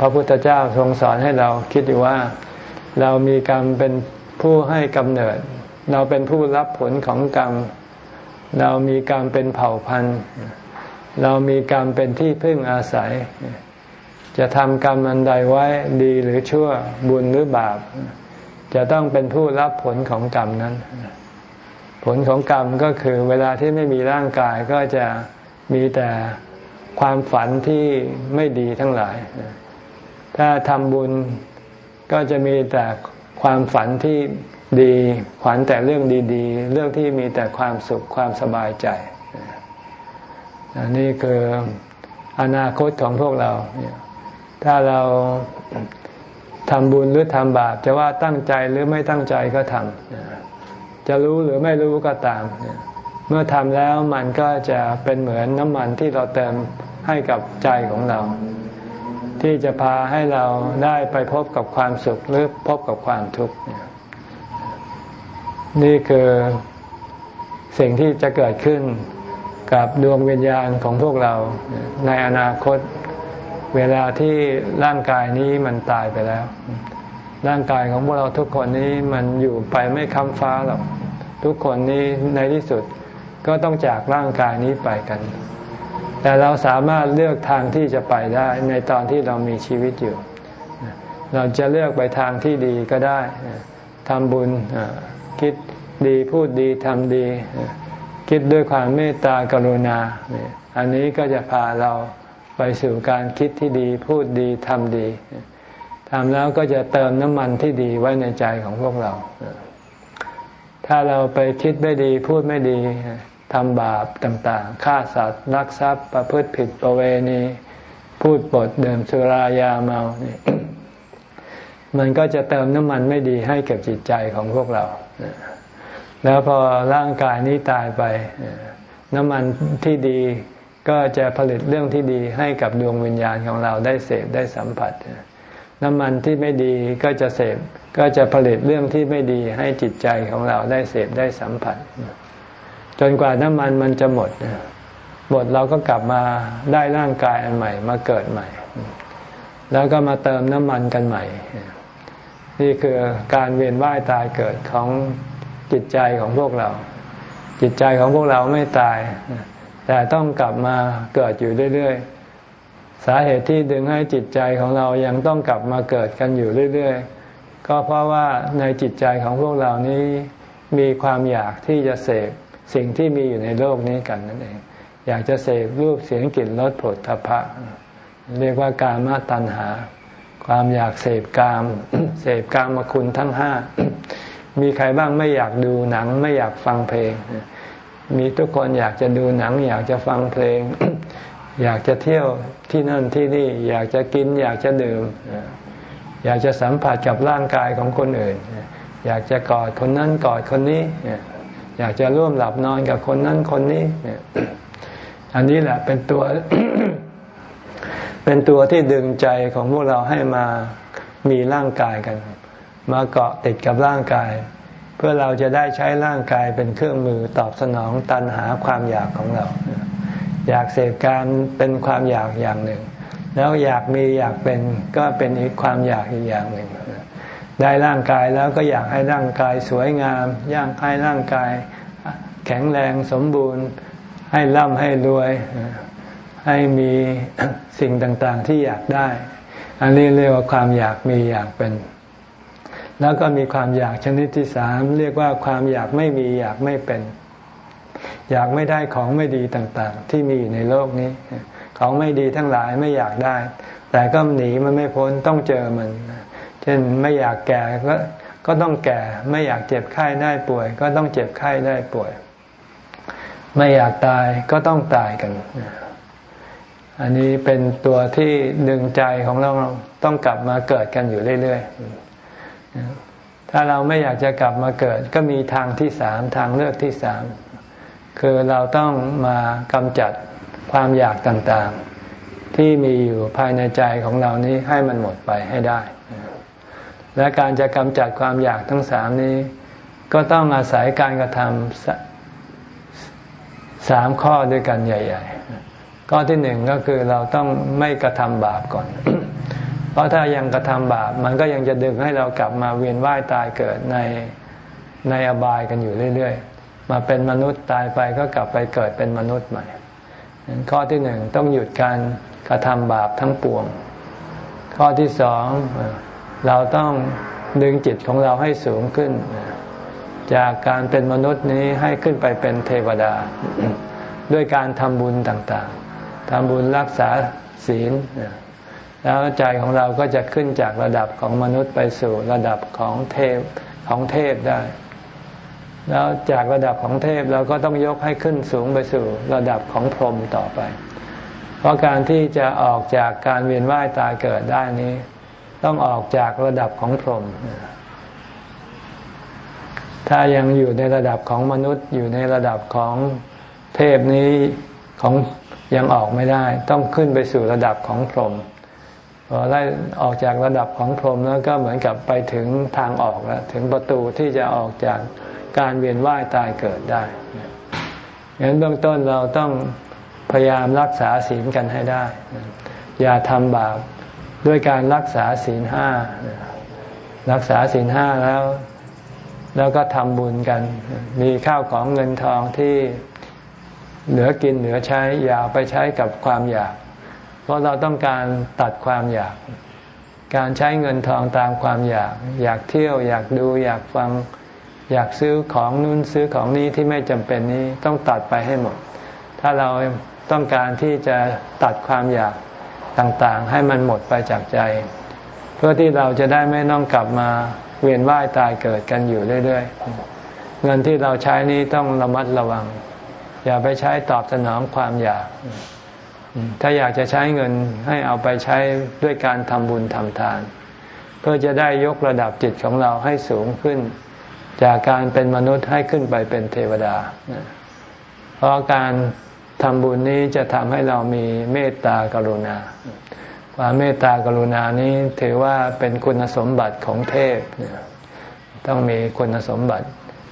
พระพุทธเจ้าทรงสอนให้เราคิดว่าเรามีกรรมเป็นผู้ให้กำเนิด เราเป็นผู้รับผลของกรรม เรามีกรรมเป็นเผ่าพันธุ์ เรามีกรรมเป็นที่พึ่งอาศัย จะทำกรรมอันใดไว้ดีหรือชั่วบุญหรือบาป จะต้องเป็นผู้รับผลของกรรมนั้น ผลของกรรมก็คือเวลาที่ไม่มีร่างกายก็จะมีแต่ความฝันที่ไม่ดีทั้งหลาย ถ้าทำบุญก็จะมีแต่ความฝันที่ ดีฝันแต่เรื่องดีๆ เรื่องที่มีแต่ความสุขความสบายใจนนี่คืออนาคตของพวกเรา ถ้าเราทำบุญหรือทำบาป จะว่าตั้งใจหรือไม่ตั้งใจก็ทำจะรู้หรือไม่รู้ก็ตาม เมื่อทำแล้วมันก็จะเป็นเหมือนน้ำมันที่เราเติมให้กับใจของเรา ที่จะพาให้เราได้ไปพบกับความสุขหรือพบกับความทุกข์นี่ นี่คือสิ่งที่จะเกิดขึ้นกับดวงวิญญาณของพวกเราในอนาคต เวลาที่ร่างกายนี้มันตายไปแล้ว ร่างกายของพวกเราทุกคนนี้มันอยู่ไปไม่ค้ำฟ้าหรอกทุกคนนี้ในที่สุดก็ต้องจากร่างกายนี้ไปกัน แต่เราสามารถเลือกทางที่จะไปได้ในตอนที่เรามีชีวิตอยู่ เราจะเลือกไปทางที่ดีก็ได้ทำบุญ คิดดีพูดดีทำดี คิดด้วยความเมตตากรุณา อันนี้ก็จะพาเราไปสู่การคิดที่ดีพูดดีทำดีทำแล้วก็จะเติมน้ำมันที่ดีไว้ในใจของพวกเรา ถ้าเราไปคิดไม่ดีพูดไม่ดีทำบาปต่างๆฆ่าสัตว์นักทรัพย์ ประพฤติผิดประเวณี พูดปดเดิมสุรายาเมานี่มันก็จะเติมน้ำมันไม่ดีให้กับจิตใจของพวกเรา แล้วพอร่างกายนี้ตายไป น้ำมันที่ดีก็จะผลิตเรื่องที่ดีให้กับดวงวิญญาณของเราได้เสพได้สัมผัส น้ำมันที่ไม่ดีก็จะเสพก็จะผลิตเรื่องที่ไม่ดีให้จิตใจของเราได้เสพได้สัมผัส จนกว่าน้ำมันมันจะหมดหมดเราก็กลับมาได้ร่างกายอันใหม่มาเกิดใหม่ แล้วก็มาเติมน้ำมันกันใหม่ นี่คือการเวียนว่ายตายเกิดของจิตใจของพวกเรา จิตใจของพวกเราไม่ตาย แต่ต้องกลับมาเกิดอยู่เรื่อยๆ สาเหตุที่ดึงให้จิตใจของเรายังต้องกลับมาเกิดกันอยู่เรื่อยๆ ก็เพราะว่าในจิตใจของพวกเรานี้มีความอยากที่จะเสพสิ่งที่มีอยู่ในโลกนี้กันนั่นเอง อยากจะเสพรูปเสียงกลิ่นรสผลทพะ เรียกว่ากามาตัณหา ความอยากเสพกาม เสพกามมาคุณทั้งห้า มีใครบ้างไม่อยากดูหนัง ไม่อยากฟังเพลง มีทุกคนอยากจะดูหนัง อยากจะฟังเพลง อยากจะเที่ยวที่นั่นที่นี่ อยากจะกิน อยากจะดื่ม อยากจะสัมผัสกับร่างกายของคนอื่น อยากจะกอดคนนั้นกอดคนนี้ อยากจะร่วมหลับนอนกับคนนั้นคนนี้ อันนี้แหละเป็นตัว เป็นตัวที่ดึงใจของพวกเราให้มามีร่างกายกัน มาเกาะติดกับร่างกาย เพื่อเราจะได้ใช้ร่างกายเป็นเครื่องมือตอบสนองตันหาความอยากของเรา อยากเสพการเป็นความอยากอย่างหนึ่ง แล้วอยากมีอยากเป็นก็เป็นอีกความอยากอีกอย่างหนึ่งได้ร่างกายแล้วก็อยากให้ร่างกายสวยงามอยากให้ร่างกาย แข็งแรงสมบูรณ์ ให้ร่ำให้รวย ให้มีสิ่งต่างๆที่อยากได้ อันนี้เรียกว่าความอยากมีอยากเป็น แล้วก็มีความอยากชนิดที่สามเรียกว่าความอยากไม่มีอยากไม่เป็น อยากไม่ได้ของไม่ดีต่างๆ ที่มีอยู่ในโลกนี้ ของไม่ดีทั้งหลายไม่อยากได้ แต่ก็หนีมันไม่พ้นต้องเจอมัน เช่นไม่อยากแก่ก็ก็ต้องแก่ไม่อยากเจ็บไข้ได้ป่วย ก็ต้องเจ็บไข้ได้ป่วย ไม่อยากตายก็ต้องตายกัน อันนี้เป็นตัวที่ดึงใจของเราต้องกลับมาเกิดกันอยู่เรื่อยๆ ถ้าเราไม่อยากจะกลับมาเกิด ก็มีทางที่สามทางเลือกที่สามคือเราต้องมากำจัดความอยากต่างๆ ที่มีอยู่ภายในใจของเรานี้ให้มันหมดไปให้ได้ และการจะกำจัดความอยากทั้งสามนี้ ก็ต้องอาศัยการกระทำสามข้อด้วยกันใหญ่ ๆ ข้อที่หนึ่งก็คือเราต้องไม่กระทำบาปก่อน เพราะถ้ายังกระทำบาปมันก็ยังจะดึงให้เรากลับมาเวียนว่ายตายเกิดในในอบายกันอยู่เรื่อยๆ มาเป็นมนุษย์ตายไปก็กลับไปเกิดเป็นมนุษย์ใหม่ข้อที่หนึ่งต้องหยุดการกระทำบาปทั้งปวง ข้อที่สองเราต้องดึงจิตของเราให้สูงขึ้น จากการเป็นมนุษย์นี้ให้ขึ้นไปเป็นเทวดา ด้วยการทำบุญต่างๆ ทำบุญรักษาศีลแล้วใจของเราก็จะขึ้นจากระดับของมนุษย์ไปสู่ระดับของเทพของเทพได้ แล้วจากระดับของเทพเราก็ต้องยกให้ขึ้นสูงไปสู่ระดับของพรหมต่อไป เพราะการที่จะออกจากการเวียนว่ายตายเกิดได้นี้ ต้องออกจากระดับของพรหมถ้ายังอยู่ในระดับของมนุษย์อยู่ในระดับของเทพนี้ของ ยังออกไม่ได้ ต้องขึ้นไปสู่ระดับของพรหมพอไล่ออกจากระดับของพรหมแล้วก็เหมือนกับไปถึงทางออกแล้วถึงประตูที่จะออกจากการเวียนว่ายตายเกิดได้งั้นเบื้องต้นเราต้องพยายามรักษาศีลกันให้ได้ อย่าทำบาปด้วยการรักษาศีลห้ารักษาศีลห้าแล้ว แล้วก็ทำบุญกัน มีข้าวของเงินทองที่ เหลือกินเหลือใช้ อย่าไปใช้กับความอยาก เพราะเราต้องการตัดความอยาก การใช้เงินทองตามความอยาก อยากเที่ยวอยากดูอยากฟัง อยากซื้อของนู้นซื้อของนี้ที่ไม่จำเป็นนี้ต้องตัดไปให้หมด ถ้าเราต้องการที่จะตัดความอยากต่างๆ ให้มันหมดไปจากใจ เพื่อที่เราจะได้ไม่ต้องกลับมาเวียนว่ายตายเกิดกันอยู่เรื่อย ๆ เงินที่เราใช้นี้ต้องระมัดระวัง อย่าไปใช้ตอบสนองความอยาก ถ้าอยากจะใช้เงินให้เอาไปใช้ด้วยการทำบุญทำทาน เพื่อจะได้ยกระดับจิตของเราให้สูงขึ้น จากการเป็นมนุษย์ให้ขึ้นไปเป็นเทวดา เพราะการทำบุญนี้จะทำให้เรามีเมตตากรุณา ความเมตตากรุณานี้ถือว่าเป็นคุณสมบัติของเทพ ต้องมีคุณสมบัติ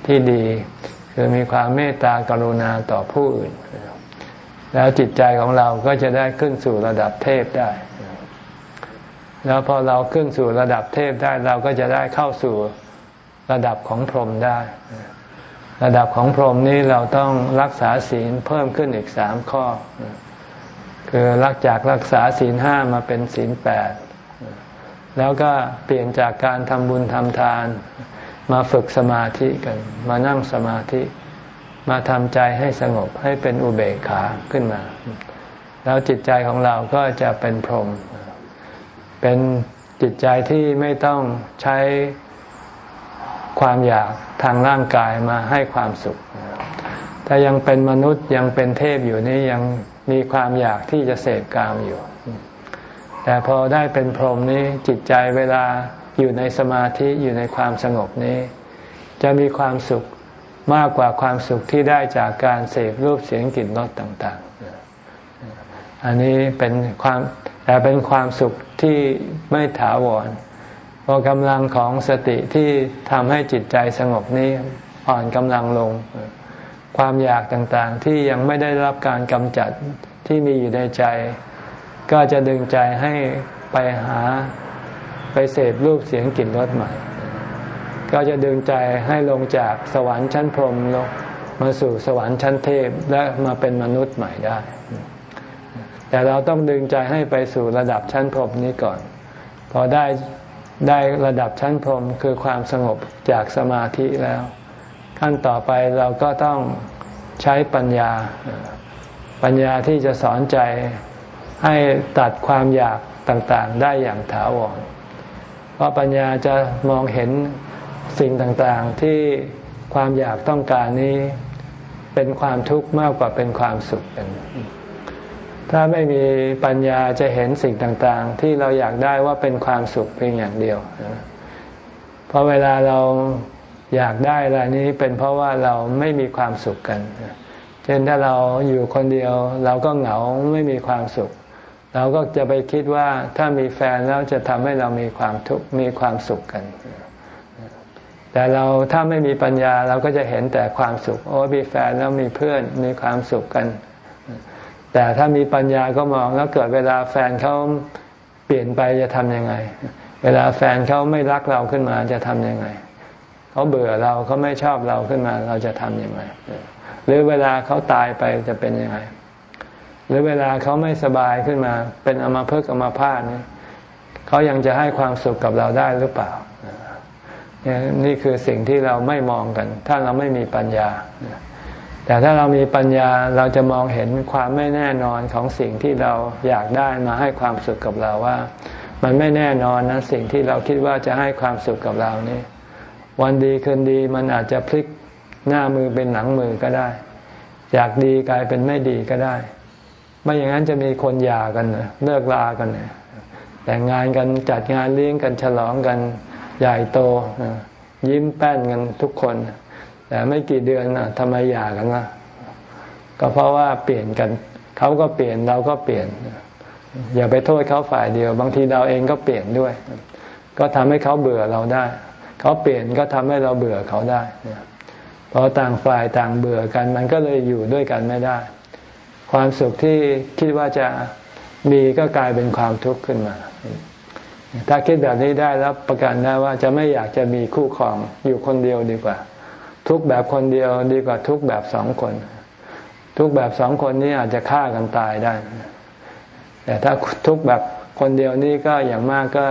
ที่ดี คือมีความเมตตากรุณาต่อผู้อื่น แล้วจิตใจของเราก็จะได้ขึ้นสู่ระดับเทพได้ แล้วพอเราขึ้นสู่ระดับเทพได้เราก็จะได้เข้าสู่ระดับของพรหมได้ ระดับของพรหมนี้เราต้องรักษาศีลเพิ่มขึ้นอีกสามข้อ คือรักจากรักษาศีลห้ามาเป็นศีลแปดแล้วก็เปลี่ยนจากการทำบุญทำทาน มาฝึกสมาธิกัน มานั่งสมาธิ มาทำใจให้สงบให้เป็นอุเบกขาขึ้นมา แล้วจิตใจของเราก็จะเป็นพรหมเป็นจิตใจที่ไม่ต้องใช้ความอยากทางร่างกายมาให้ความสุข ถ้ายังเป็นมนุษย์ยังเป็นเทพอยู่นี่ยังมีความอยากที่จะเสพกามอยู่ แต่พอได้เป็นพรหมนี้จิตใจเวลา อยู่ในสมาธิอยู่ในความสงบนี้ จะมีความสุขมากกว่าความสุขที่ได้จากการเสพรูปเสียงกลิ่นรสต่าง ๆ อันนี้เป็นความแต่เป็นความสุขที่ไม่ถาวรเพราะกำลังของสติที่ทำให้จิตใจสงบนี้อ่อนกำลังลง ความอยากต่างๆ ที่ยังไม่ได้รับการกำจัดที่มีอยู่ในใจ ก็จะดึงใจให้ไปหา ไปเสพรูปเสียงกลิ่นรสใหม่ ก็จะดึงใจให้ลงจากสวรรค์ชั้นพรหมลงมาสู่สวรรค์ชั้นเทพและมาเป็นมนุษย์ใหม่ได้ แต่เราต้องดึงใจให้ไปสู่ระดับชั้นพรหมนี้ก่อน พอได้ได้ระดับชั้นพรหมคือความสงบจากสมาธิแล้ว ขั้นต่อไปเราก็ต้องใช้ปัญญาปัญญาที่จะสอนใจให้ตัดความอยากต่างๆ ได้อย่างถาวร ราะปัญญาจะมองเห็นสิ่งต่างๆ ที่ความอยากต้องการนี้เป็นความทุกข์มากกว่าเป็นความสุขกัน ถ้าไม่มีปัญญาจะเห็นสิ่งต่างๆ ที่เราอยากได้ว่าเป็นความสุขเพียงอย่างเดียว เพราะเวลาเราอยากได้อะไรนี้เป็นเพราะว่าเราไม่มีความสุขกัน เช่นถ้าเราอยู่คนเดียว เราก็เหงาไม่มีความสุข เราก็จะไปคิดว่าถ้ามีแฟนแล้วจะทำให้เรามีความทุกข์มีความสุขกัน แต่เราถ้าไม่มีปัญญาเราก็จะเห็นแต่ความสุข โอ้มีแฟนแล้วมีเพื่อนมีความสุขกัน แต่ถ้ามีปัญญาก็มองแล้วเกิดเวลาแฟนเขาเปลี่ยนไปจะทำยังไง เวลาแฟนเขาไม่รักเราขึ้นมาจะทำยังไงเขาเบื่อเราเขาไม่ชอบเราขึ้นมา เราจะทำยังไงหรือเวลาเขาตายไปจะเป็นยังไง หรือเวลาเขาไม่สบายขึ้นมา เป็นอมาเพิกอมาพาดเนี่ยเขายังจะให้ความสุขกับเราได้หรือเปล่านี่คือสิ่งที่เราไม่มองกัน ถ้าเราไม่มีปัญญา แต่ถ้าเรามีปัญญาเราจะมองเห็นความไม่แน่นอนของสิ่งที่เราอยากได้มาให้ความสุขกับเราว่า มันไม่แน่นอนนะสิ่งที่เราคิดว่าจะให้ความสุขกับเรานี่วันดีคืนดีมันอาจจะพลิกหน้ามือเป็นหลังมือก็ได้ อยากดีกลายเป็นไม่ดีก็ได้ ไม่อย่างนั้นจะมีคนหย่ากันเลิกลากันแต่งงานกันจัดงานเลี้ยงกันฉลองกันใหญ่โตยิ้มแป้นกันทุกคน แต่ไม่กี่เดือนทำไมหย่ากันนะก็เพราะว่าเปลี่ยนกันเขาก็เปลี่ยนเราก็เปลี่ยน อย่าไปโทษเขาฝ่ายเดียว บางทีเราเองก็เปลี่ยนด้วย ก็ทำให้เขาเบื่อเราได้ เขาเปลี่ยนก็ทำให้เราเบื่อเขาได้พอต่างฝ่ายต่างเบื่อกัน มันก็เลยอยู่ด้วยกันไม่ได้ ความสุขที่คิดว่าจะมีก็กลายเป็นความทุกข์ขึ้นมา ถ้าคิดแบบนี้ได้แล้วประกันได้ว่าจะไม่อยากจะมีคู่ครองอยู่คนเดียวดีกว่า ทุกแบบคนเดียวดีกว่าทุกแบบสองคน ทุกแบบสองคนนี้อาจจะฆ่ากันตายได้ แต่ถ้าทุกแบบคนเดียวนี้ก็อย่างมากก็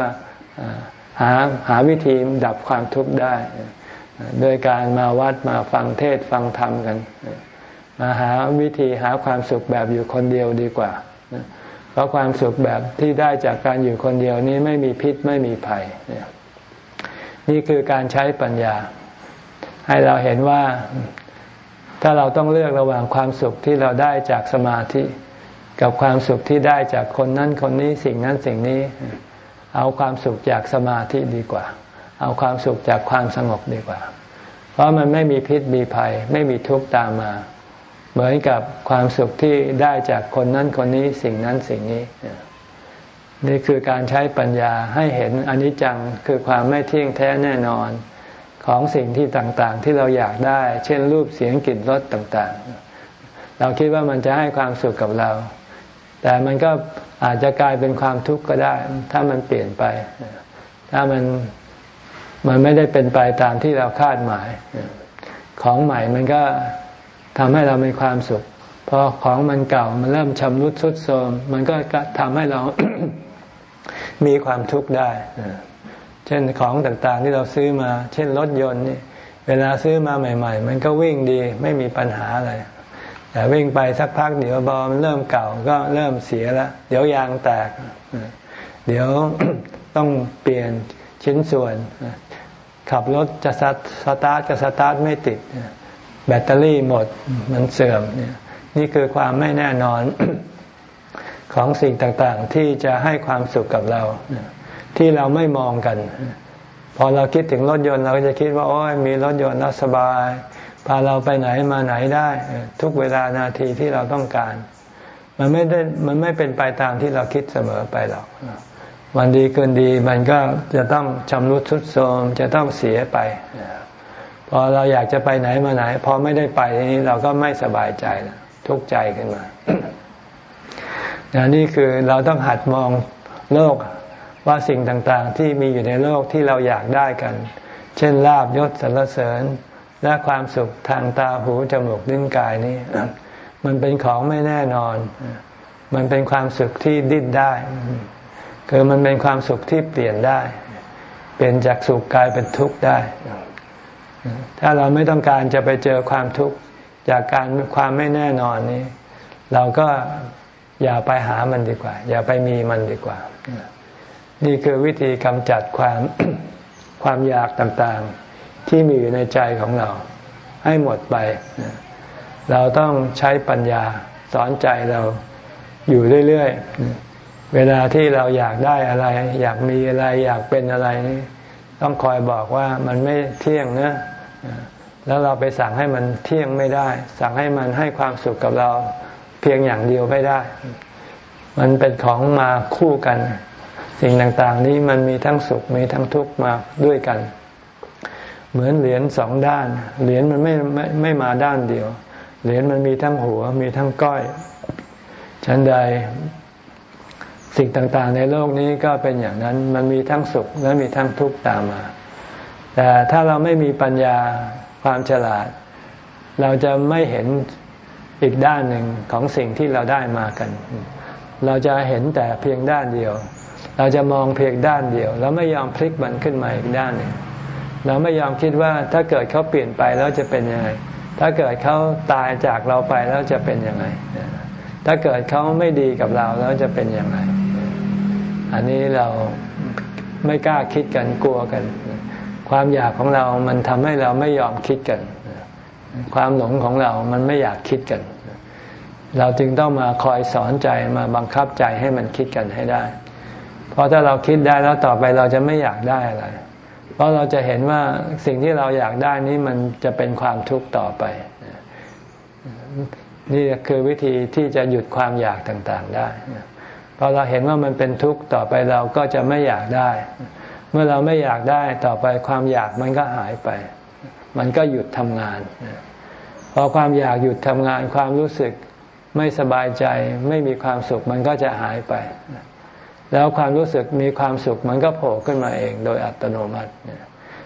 หาหาวิธีดับความทุกข์ได้ โดยการมาวัดมาฟังเทศฟังธรรมกัน มาหาวิธีหาความสุขแบบอยู่คนเดียวดีกว่า เพราะความสุขแบบที่ได้จากการอยู่คนเดียวนี้ไม่มีพิษไม่มีภัย นี่คือการใช้ปัญญา ให้เราเห็นว่าถ้าเราต้องเลือกระหว่างความสุขที่เราได้จากสมาธิ กับความสุขที่ได้จากคนนั้นคนนี้สิ่งนั้นสิ่งนี้ เอาความสุขจากสมาธิดีกว่า เอาความสุขจากความสงบดีกว่า เพราะมันไม่มีพิษมีภัย ไม่มีทุกข์ตามมา เหมือนกับความสุขที่ได้จากคนนั้นคนนี้สิ่งนั้นสิ่งนี้ นี่คือการใช้ปัญญาให้เห็นอนิจจังคือความไม่เที่ยงแท้แน่นอนของสิ่งที่ต่างๆ ที่เราอยากได้ เช่นรูปเสียงกลิ่นรสต่างๆ เราคิดว่ามันจะให้ความสุขกับเรา แต่มันก็อาจจะกลายเป็นความทุกข์ก็ได้ ถ้ามันเปลี่ยนไป ถ้ามันมันไม่ได้เป็นไปตามที่เราคาดหมาย ของใหม่มันก็ ทำให้เรามีความสุขพอของมันเก่ามันเริ่มชำรุดทรุดโทรมมันก็ทำให้เรามีความทุกข์ได้เช่นของต่างๆที่เราซื้อมา เช่นรถยนต์นี่เวลาซื้อมาใหม่ ๆ มันก็วิ่งดีไม่มีปัญหาอะไรแต่วิ่งไปสักพักเดี๋ยวบอมันเริ่มเก่าก็เริ่มเสียแล้วเดี๋ยวยางแตก เดี๋ยวต้องเปลี่ยนชิ้นส่วน ขับรถจะสตาร์ทจะสตาร์ทไม่ติด แบตเตอรี่หมดมันเสื่อมเนี่ยนี่คือความไม่แน่นอนของสิ่งต่างๆ ที่จะให้ความสุขกับเรา ที่เราไม่มองกัน พอเราคิดถึงรถยนต์เราก็จะคิดว่าโอ้ยมีรถยนต์น่าสบาย พาเราไปไหนมาไหนได้ ทุกเวลานาทีที่เราต้องการ มันไม่ได้มันไม่เป็นไปตามที่เราคิดเสมอไปหรอกวันดีเกินดีมันก็จะต้องชำรุดทุดโทรมจะต้องเสียไป พอเราอยากจะไปไหนมาไหน พอไม่ได้ไปนี้เราก็ไม่สบายใจทุกข์ใจขึ้นมานี่คือเราต้องหัดมองโลกว่าสิ่งต่างๆ ที่มีอยู่ในโลกที่เราอยากได้กัน เช่นลาบยศสรรเสริญ และความสุขทางตาหูจมูกลิ้นกายนี้ มันเป็นของไม่แน่นอน มันเป็นความสุขที่ดิ้นได้คือมันเป็นความสุขที่เปลี่ยนได้ เปลี่ยนจากสุขกลายเป็นทุกข์ได้ ถ้าเราไม่ต้องการจะไปเจอความทุกข์จากการความไม่แน่นอนนี้ เราก็อย่าไปหามันดีกว่า อย่าไปมีมันดีกว่า นี่คือวิธีกำจัดความความอยากต่างๆ ที่มีอยู่ในใจของเรา ให้หมดไป เราต้องใช้ปัญญาสอนใจเราอยู่เรื่อยๆ เวลาที่เราอยากได้อะไร อยากมีอะไร อยากเป็นอะไรนี่ ต้องคอยบอกว่ามันไม่เที่ยงนะแล้วเราไปสั่งให้มันเที่ยงไม่ได้ สั่งให้มันให้ความสุขกับเราเพียงอย่างเดียวไม่ได้ มันเป็นของมาคู่กัน สิ่งต่างๆ นี้มันมีทั้งสุขมีทั้งทุกข์มาด้วยกัน เหมือนเหรียญสองด้าน เหรียญมันไม่ไม่ไม่มาด้านเดียว เหรียญมันมีทั้งหัวมีทั้งก้อยฉันใด สิ่งต่างๆ ในโลกนี้ก็เป็นอย่างนั้นมันมีทั้งสุขและมีทั้งทุกข์ตามมา แต่ถ้าเราไม่มีปัญญาความฉลาด เราจะไม่เห็นอีกด้านหนึ่งของสิ่งที่เราได้มากัน เราจะเห็นแต่เพียงด้านเดียว เราจะมองเพียงด้านเดียวแล้วไม่ยอมพลิกมันขึ้นมาอีกด้านหนึ่งเราไม่ยอมคิดว่าถ้าเกิดเขาเปลี่ยนไปแล้วจะเป็นยังไง ถ้าเกิดเขาตายจากเราไปแล้วจะเป็นยังไง ถ้าเกิดเขาไม่ดีกับเราแล้วจะเป็นยังไง อันนี้เราไม่กล้าคิดกันกลัวกัน ความอยากของเรามันทำให้เราไม่ยอมคิดกัน ความหลงของเรามันไม่อยากคิดกัน เราจึงต้องมาคอยสอนใจมาบังคับใจให้มันคิดกันให้ได้ เพราะถ้าเราคิดได้แล้วต่อไปเราจะไม่อยากได้อะไร เพราะเราจะเห็นว่าสิ่งที่เราอยากได้นี้มันจะเป็นความทุกข์ต่อไป นี่คือวิธีที่จะหยุดความอยากต่างๆได้ พอเราเห็นว่ามันเป็นทุกข์ต่อไปเราก็จะไม่อยากได้ เมื่อเราไม่อยากได้ต่อไปความอยากมันก็หายไป มันก็หยุดทำงาน พอความอยากหยุดทำงานความรู้สึกไม่สบายใจไม่มีความสุขมันก็จะหายไป แล้วความรู้สึกมีความสุขมันก็โผล่ขึ้นมาเองโดยอัตโนมัติ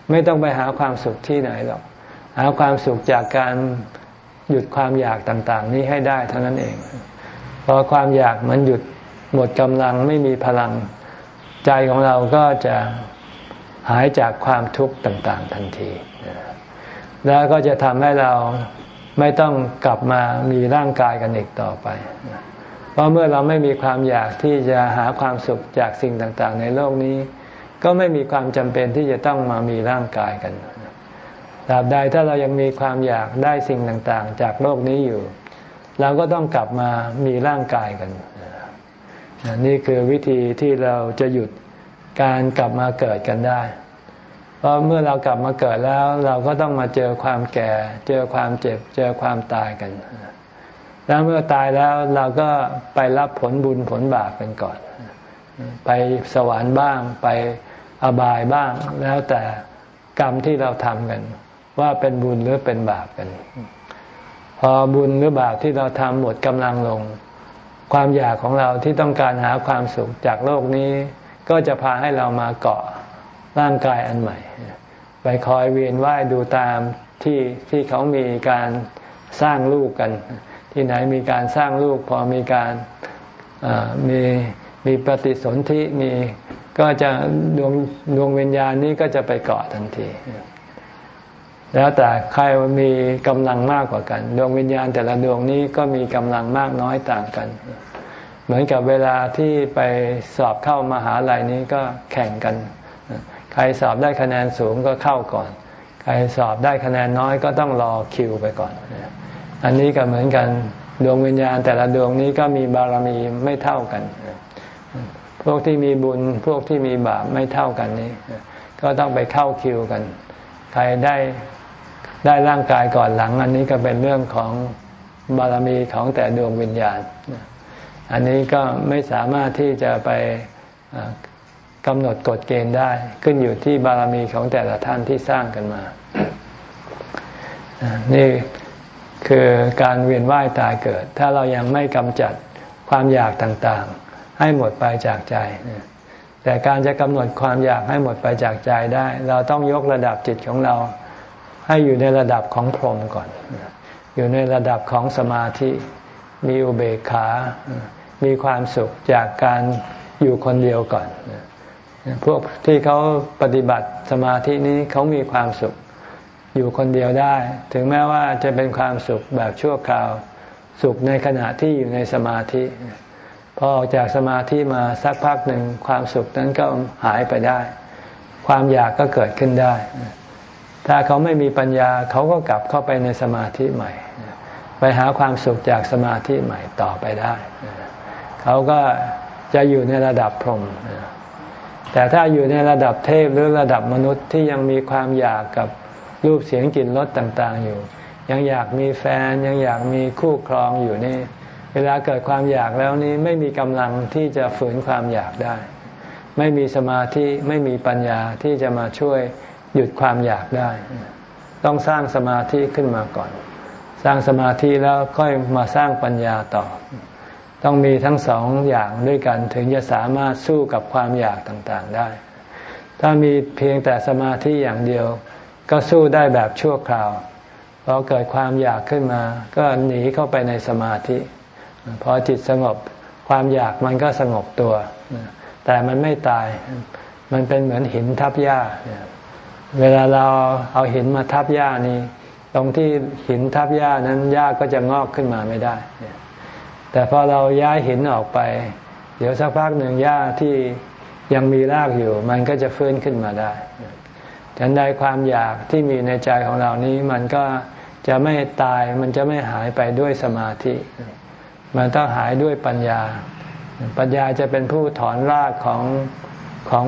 ไม่ต้องไปหาความสุขที่ไหนหรอกหาความสุขจากการหยุดความอยากต่าง ๆ นี้ให้ได้เท่านั้นเอง พอความอยากมันหยุด หมดกำลังไม่มีพลัง ใจของเราก็จะหายจากความทุกข์ต่าง ๆ ทันที แล้วก็จะทำให้เราไม่ต้องกลับมามีร่างกายกันอีกต่อไป เพราะเมื่อเราไม่มีความอยากที่จะหาความสุขจากสิ่งต่าง ๆ ในโลกนี้ ก็ไม่มีความจำเป็นที่จะต้องมามีร่างกายกันตราบใดถ้าเรายังมีความอยากได้สิ่งต่าง ๆ จากโลกนี้อยู่ เราก็ต้องกลับมามีร่างกายกัน นี่คือวิธีที่เราจะหยุดการกลับมาเกิดกันได้ เพราะเมื่อเรากลับมาเกิดแล้ว เราก็ต้องมาเจอความแก่ เจอความเจ็บ เจอความตายกัน แล้วเมื่อตายแล้วเราก็ไปรับผลบุญผลบาปกันก่อน ไปสวรรค์บ้าง ไปอบายบ้าง แล้วแต่กรรมที่เราทำกัน ว่าเป็นบุญหรือเป็นบาปกัน พอบุญหรือบาปที่เราทำหมดกำลังลง ความอยากของเราที่ต้องการหาความสุขจากโลกนี้ ก็จะพาให้เรามาเกาะร่างกายอันใหม่ ไปคอยเวียนว่ายดูตามที่ที่เขามีการสร้างลูกกัน ที่ไหนมีการสร้างลูกพอมีการมีมีปฏิสนธิมีก็จะดวงดวงวิญญาณนี้ก็จะไปเกาะทันที แล้วแต่ใครมีกำลังมากกว่ากัน ดวงวิญญาณแต่ละดวงนี้ก็มีกำลังมากน้อยต่างกัน เหมือนกับเวลาที่ไปสอบเข้ามาหาลัยนี้ก็แข่งกัน ใครสอบได้คะแนนสูงก็เข้าก่อน ใครสอบได้คะแนนน้อยก็ต้องรอคิวไปก่อน อันนี้ก็เหมือนกันดวงวิญญาณแต่ละดวงนี้ก็มีบารมีไม่เท่ากัน พวกที่มีบุญพวกที่มีบาปไม่เท่ากันนี้ ก็ต้องไปเข้าคิวกัน ใครได้ ได้ร่างกายก่อนหลัง อันนี้ก็เป็นเรื่องของบารมีของแต่ดวงวิญญาณ อันนี้ก็ไม่สามารถที่จะไปกำหนดกฎเกณฑ์ได้ ขึ้นอยู่ที่บารมีของแต่ละท่านที่สร้างกันมา นี่คือการเวียนว่ายตายเกิด ถ้าเรายังไม่กำจัดความอยากต่างๆ ให้หมดไปจากใจ แต่การจะกำหนดความอยากให้หมดไปจากใจได้ เราต้องยกระดับจิตของเรา ให้อยู่ในระดับของพรหมก่อน อยู่ในระดับของสมาธิ มีอุเบกขา มีความสุขจากการอยู่คนเดียวก่อน พวกที่เขาปฏิบัติสมาธินี้เขามีความสุขอยู่คนเดียวได้ ถึงแม้ว่าจะเป็นความสุขแบบชั่วคราว สุขในขณะที่อยู่ในสมาธิ พอออกจากสมาธิมาสักพักหนึ่งความสุขนั้นก็หายไปได้ ความอยากก็เกิดขึ้นได้ ถ้าเขาไม่มีปัญญาเขาก็กลับเข้าไปในสมาธิใหม่ ไปหาความสุขจากสมาธิใหม่ต่อไปได้ เขาก็จะอยู่ในระดับพรหมแต่ถ้าอยู่ในระดับเทพหรือระดับมนุษย์ที่ยังมีความอยากกับรูปเสียงกลิ่นรสต่างๆอยู่ ยังอยากมีแฟนยังอยากมีคู่ครองอยู่นี่ เวลาเกิดความอยากแล้วนี้ไม่มีกำลังที่จะฝืนความอยากได้ ไม่มีสมาธิไม่มีปัญญาที่จะมาช่วย หยุดความอยากได้ ต้องสร้างสมาธิขึ้นมาก่อน สร้างสมาธิแล้วค่อยมาสร้างปัญญาต่อ ต้องมีทั้งสองอย่างด้วยกันถึงจะสามารถสู้กับความอยากต่างๆได้ ถ้ามีเพียงแต่สมาธิอย่างเดียว ก็สู้ได้แบบชั่วคราวพอเกิดความอยากขึ้นมา ก็หนีเข้าไปในสมาธิ พอจิตสงบความอยากมันก็สงบตัว แต่มันไม่ตาย มันเป็นเหมือนหินทับหญ้า เวลาเราเอาหินมาทับหญ้านี้ ตรงที่หินทับหญ้านั้นหญ้าก็จะงอกขึ้นมาไม่ได้ แต่พอเราย้ายหินออกไป เดี๋ยวสักพักหนึ่งหญ้าที่ยังมีรากอยู่ มันก็จะฟื้นขึ้นมาได้ฉันใดความอยากที่มีในใจของเรานี้ มันก็จะไม่ตายมันจะไม่หายไปด้วยสมาธิ มันต้องหายด้วยปัญญา ปัญญาจะเป็นผู้ถอนรากของของ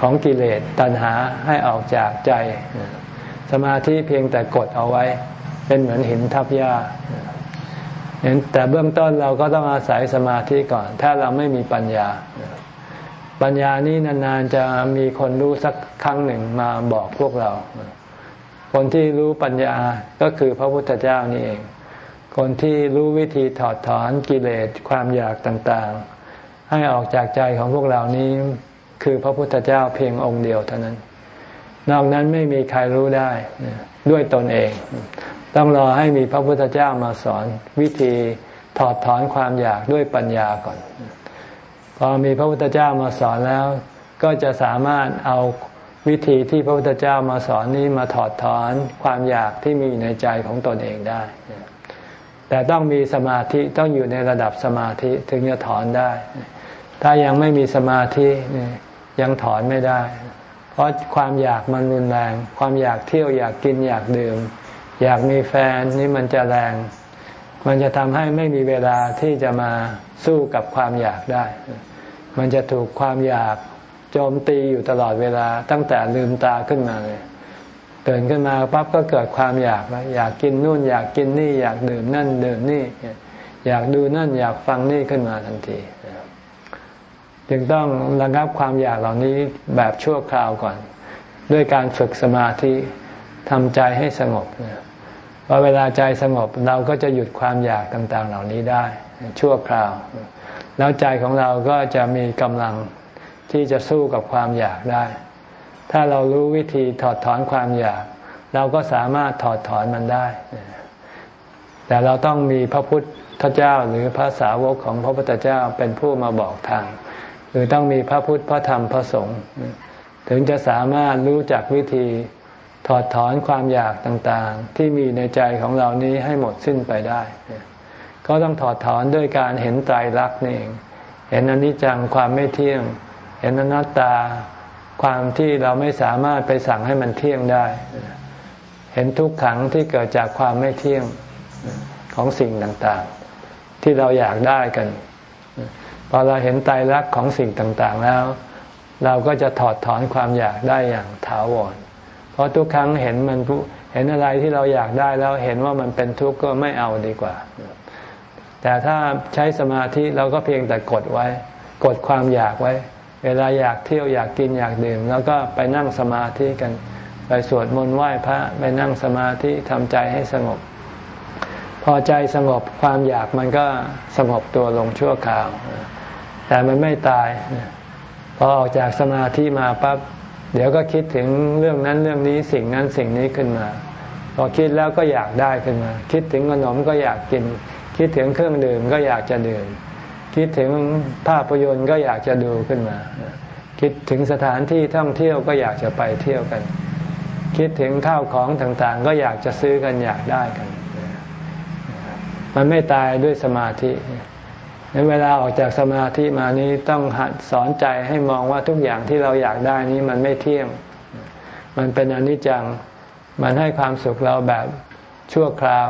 ของกิเลสตัณหาให้ออกจากใจ สมาธิเพียงแต่กดเอาไว้ เป็นเหมือนหินทับหญ้าแต่เบื้องต้นเราก็ต้องอาศัยสมาธิก่อน ถ้าเราไม่มีปัญญา ปัญญานี้นานๆจะมีคนรู้สักครั้งหนึ่งมาบอกพวกเรา คนที่รู้ปัญญาก็คือพระพุทธเจ้านี่เอง คนที่รู้วิธีถอดถอนกิเลสความอยากต่างๆ ให้ออกจากใจของพวกเรานี้ คือพระพุทธเจ้าเพียงองค์เดียวเท่านั้น นอกนั้นไม่มีใครรู้ได้ด้วยตนเอง ต้องรอให้มีพระพุทธเจ้ามาสอนวิธีถอดถอนความอยากด้วยปัญญาก่อน พอมีพระพุทธเจ้ามาสอนแล้ว ก็จะสามารถเอาวิธีที่พระพุทธเจ้ามาสอนนี้มาถอดถอนความอยากที่มีในใจของตนเองได้ แต่ต้องมีสมาธิต้องอยู่ในระดับสมาธิถึงจะถอนได้ ถ้ายังไม่มีสมาธิ ยังถอนไม่ได้ เพราะความอยากมันรุนแรง ความอยากเที่ยวอยากกินอยากดื่ม อยากมีแฟนนี่มันจะแรง มันจะทำให้ไม่มีเวลาที่จะมาสู้กับความอยากได้ มันจะถูกความอยากโจมตีอยู่ตลอดเวลาตั้งแต่ลืมตาขึ้นมาเลยตื่นขึ้นมาปั๊บก็เกิดความอยากแล้วอยากกินนู่น อยากกินนี่ อยากดื่มนั่นดื่มนี่ อยากดูนั่นอยากฟังนี่ขึ้นมาทันที จึงต้องระงับความอยากเหล่านี้แบบชั่วคราวก่อน ด้วยการฝึกสมาธิทำใจให้สงบพอเวลาใจสงบเราก็จะหยุดความอยากต่าง ๆ เหล่านี้ได้ ชั่วคราว แล้วใจของเราก็จะมีกำลังที่จะสู้กับความอยากได้ ถ้าเรารู้วิธีถอดถอนความอยาก เราก็สามารถถอดถอนมันได้ แต่เราต้องมีพระพุทธเจ้าหรือพระสาวกของพระพุทธเจ้าเป็นผู้มาบอกทาง คือต้องมีพระพุทธพระธรรมพระสงฆ์ถึงจะสามารถรู้จักวิธีถอดถอนความอยากต่างๆ ที่มีในใจของเรานี้ให้หมดสิ้นไปได้ ก็ต้องถอดถอนด้วยการเห็นไตรลักษณ์นี่เอง เห็นอนิจจังความไม่เที่ยง เห็นอนัตตาความที่เราไม่สามารถไปสั่งให้มันเที่ยงได้ เห็นทุกขังที่เกิดจากความไม่เที่ยงของสิ่งต่างๆ ที่เราอยากได้กัน พอเราเห็นไตรลักษณ์ของสิ่งต่างๆแล้ว เราก็จะถอดถอนความอยากได้อย่างถาวร เพราะทุกครั้งเห็นมันเห็นอะไรที่เราอยากได้แล้วเห็นว่ามันเป็นทุกข์ก็ไม่เอาดีกว่า แต่ถ้าใช้สมาธิเราก็เพียงแต่กดไว้ กดความอยากไว้ เวลาอยากเที่ยวอยากกินอยากดื่ม แล้วก็ไปนั่งสมาธิกันไปสวดมนต์ไหว้พระไปนั่งสมาธิทำใจให้สงบ พอใจสงบความอยากมันก็สงบตัวลงชั่วคราว แต่มันไม่ตาย พอออกจากสมาธิมาปั๊บเดี๋ยวก็คิดถึงเรื่องนั้นเรื่องนี้สิ่งนั้นสิ่งนี้ขึ้นมา พอคิดแล้วก็อยากได้ขึ้นมา คิดถึงขนมก็อยากกิน คิดถึงเครื่องดื่มก็อยากจะดื่ม คิดถึงภาพยนตร์ก็อยากจะดูขึ้นมา คิดถึงสถานที่ท่องเที่ยวก็อยากจะไปเที่ยวกัน คิดถึงข้าวของต่างๆ ก็อยากจะซื้อกันอยากได้กัน มันไม่ตายด้วยสมาธิ เวลาออกจากสมาธิมานี้ต้องหัดสอนใจให้มองว่าทุกอย่างที่เราอยากได้นี้มันไม่เที่ยง มันเป็นอนิจจัง มันให้ความสุขเราแบบชั่วคราว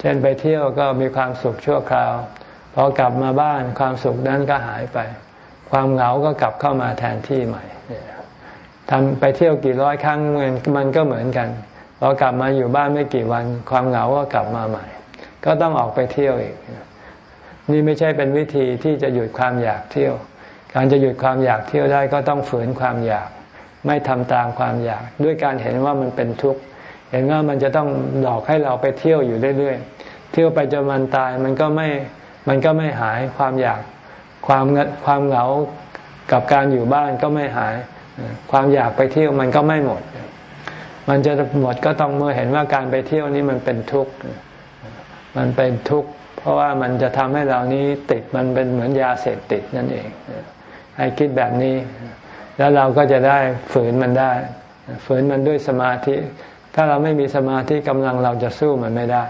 เช่นไปเที่ยวก็มีความสุขชั่วคราว พอกลับมาบ้านความสุขนั้นก็หายไป ความเหงาก็กลับเข้ามาแทนที่ใหม่ทำไปเที่ยวกี่ร้อยครั้งมันมันก็เหมือนกัน พอกลับมาอยู่บ้านไม่กี่วัน ความเหงาก็กลับมาใหม่ ก็ต้องออกไปเที่ยวอีก นี่ไม่ใช่เป็นวิธีที่จะหยุดความอยากเที่ยว การจะหยุดความอยากเที่ยวได้ก็ต้องฝืนความอยาก ไม่ทำตามความอยาก ด้วยการเห็นว่ามันเป็นทุกข์เห็นว่ามันจะต้องหลอกให้เราไปเที่ยวอยู่เรื่อยๆ เที่ยวไปจนมันตายมันก็ไม่มันก็ไม่หายความอยากความความเหงากับการอยู่บ้านก็ไม่หาย ความอยากไปเที่ยวมันก็ไม่หมด มันจะหมดก็ต้องเมื่อเห็นว่าการไปเที่ยวนี้มันเป็นทุกข์ มันเป็นทุกข์ เพราะว่ามันจะทำให้เรานี้ติดมันเป็นเหมือนยาเสพติดนั่นเองให้คิดแบบนี้ แล้วเราก็จะได้ฝืนมันได้ ฝืนมันด้วยสมาธิ ถ้าเราไม่มีสมาธิกำลังเราจะสู้มันไม่ได้